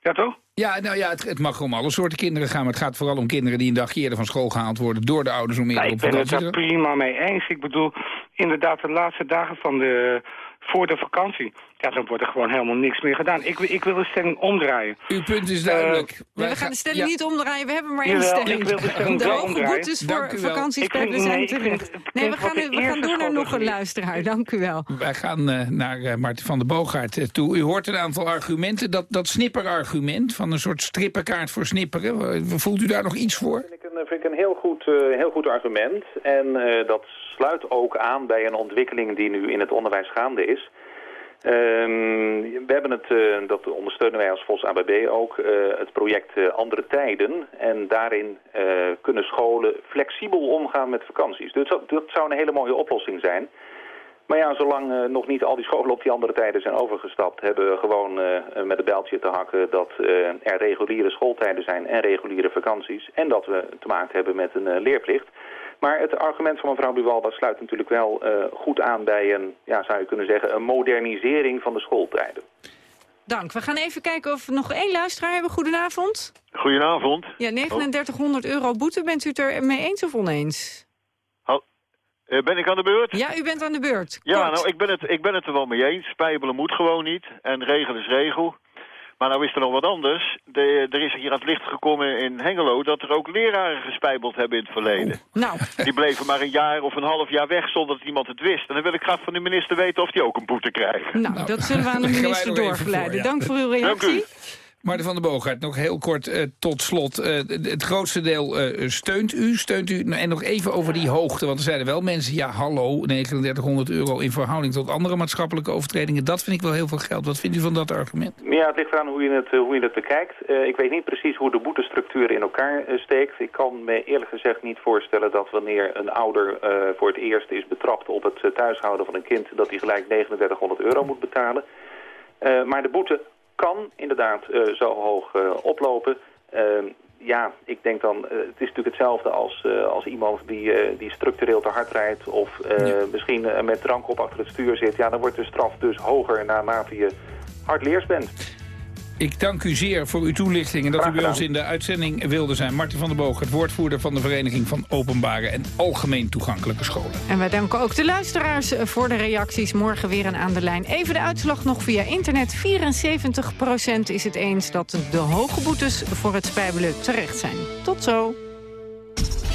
Ja, toch? Ja, nou ja, het, het mag om alle soorten kinderen gaan. Maar het gaat vooral om kinderen die een dag eerder van school gehaald worden... door de ouders om eerder op ik ben het daar te prima mee eens. Ik bedoel, inderdaad, de laatste dagen van de, voor de vakantie... ja, dan wordt er gewoon helemaal niks meer gedaan. Ik, wil- ik wil de stelling omdraaien. Uw punt is duidelijk. Eh, we gaan de stelling niet omdraaien. We hebben maar één stelling. ik wil de stelling wel hoge omdraaien. boetes Dank voor u wel. vakantiespelen Ik vind- zijn terecht. Nee, we gaan, de we gaan door naar nog een luisteraar. Dank u wel. Wij gaan eh, naar eh, Martin van der Boogaard toe. U hoort een aantal argumenten. Dat, dat snipperargument van een soort strippenkaart voor snipperen. Voelt u daar nog iets voor? vind ik een, vind ik een heel, goed, eh, heel goed argument. En eh, dat sluit ook aan bij een ontwikkeling die nu in het onderwijs gaande is. Ehm, we hebben het, eh, dat ondersteunen wij als Vos ABB ook, eh, het project eh, Andere Tijden. En daarin kunnen scholen flexibel omgaan met vakanties. Dus dat, dat zou een hele mooie oplossing zijn. Maar ja, zolang nog niet al die scholen op die andere tijden zijn overgestapt... hebben we gewoon met een bijltje te hakken dat er reguliere schooltijden zijn en reguliere vakanties. En dat we te maken hebben met een leerplicht. Maar het argument van mevrouw Buwalda sluit natuurlijk wel eh, goed aan bij een, ja, zou je kunnen zeggen, een modernisering van de schooltijden. Dank. We gaan even kijken of we nog één luisteraar hebben. Goedenavond. Goedenavond. Ja, 3900 euro boete. Bent u het er mee eens of oneens? Eh, ben ik aan de beurt? Ja, u bent aan de beurt. Ja, nou, ik ben, het, ik ben het er wel mee eens. Spijbelen moet gewoon niet. En regel is regel. Maar nou is er nog wat anders. De, er is hier aan het licht gekomen in Hengelo... dat er ook leraren gespijbeld hebben in het verleden. Nou. Die bleven maar een jaar of een half jaar weg zonder dat iemand het wist. En dan wil ik graag van de minister weten of die ook een boete krijgen. Nou, dat zullen we aan de minister voor, ja. Dank voor uw reactie. Martin van der Boogaard, nog heel kort eh, tot slot. Eh, het grootste deel eh, steunt u. Steunt u. En nog even over die hoogte. Want er zeiden wel mensen, ja hallo, 3900 euro in verhouding tot andere maatschappelijke overtredingen. Dat vind ik wel heel veel geld. Wat vindt u van dat argument? Ja, het ligt eraan hoe je het, hoe je het bekijkt. Eh, ik weet niet precies hoe de boetestructuur in elkaar steekt. Ik kan me eerlijk gezegd niet voorstellen dat wanneer een ouder eh, voor het eerst is betrapt op het thuishouden van een kind, dat hij gelijk 3900 euro moet betalen. Eh, maar de boete kan inderdaad eh, zo hoog eh, oplopen. Eh, ja, ik denk dan, eh, het is natuurlijk hetzelfde als, als iemand die, die structureel te hard rijdt of misschien met drank op achter het stuur zit. Ja, dan wordt de straf dus hoger naarmate je hardleers bent. Ik dank u zeer voor uw toelichting en dat u bij ons in de uitzending wilde zijn. Martin van der Boogaard, woordvoerder van de Vereniging van Openbare en Algemeen Toegankelijke Scholen. En wij danken ook de luisteraars eh, voor de reacties. Morgen weer een aan de lijn. Even de uitslag nog via internet. 74% is het eens dat de hoge boetes voor het spijbelen terecht zijn. Tot zo.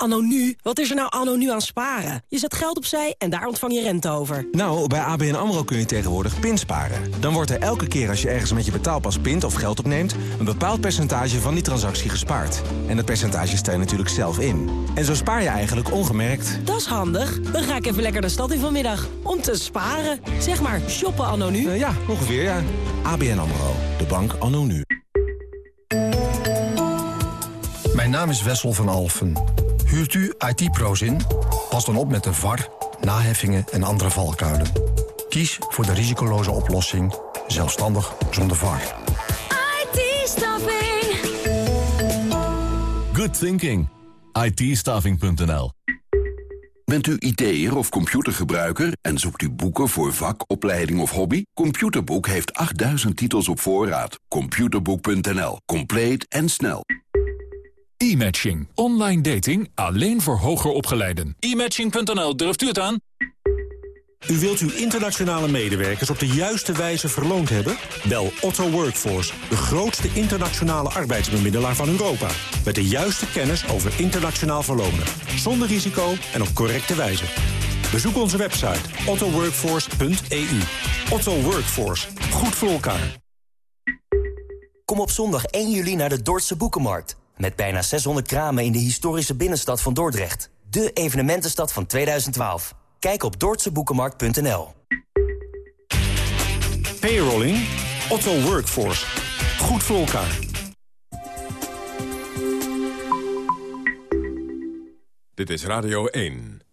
Anno nu? Wat is er nou anno nu aan sparen? Je zet geld opzij en daar ontvang je rente over. Nou, bij ABN AMRO kun je tegenwoordig pinsparen. Dan wordt er elke keer als je ergens met je betaalpas pint of geld opneemt... een bepaald percentage van die transactie gespaard. En dat percentage stel je natuurlijk zelf in. En zo spaar je eigenlijk ongemerkt. Dat is handig. Dan ga ik even lekker de stad in vanmiddag. Om te sparen. Zeg maar, shoppen anno nu. ja, ongeveer ja. ABN AMRO. De bank anno nu. Mijn naam is Wessel van Alfen. Huurt u IT-pro's in? Pas dan op met de VAR, naheffingen en andere valkuilen. Kies voor de risicoloze oplossing, zelfstandig zonder VAR. IT-staffing. Good thinking. IT-staffing.nl Bent u IT'er of computergebruiker en zoekt u boeken voor vak, opleiding of hobby? Computerboek heeft 8000 titels op voorraad. Computerboek.nl. Compleet en snel. E-matching. Online dating alleen voor hoger opgeleiden. E-matching.nl, durft u het aan? U wilt uw internationale medewerkers op de juiste wijze verloond hebben? Bel Otto Workforce, de grootste internationale arbeidsbemiddelaar van Europa. Met de juiste kennis over internationaal verlonen. Zonder risico en op correcte wijze. Bezoek onze website ottoworkforce.eu. Otto Workforce. Goed voor elkaar. Kom op zondag 1 juli naar de Dordtse Boekenmarkt. Met bijna 600 kramen in de historische binnenstad van Dordrecht. De evenementenstad van 2012. Kijk op dordtseboekenmarkt.nl. Payrolling. Otto Workforce. Goed voor elkaar. Dit is Radio 1.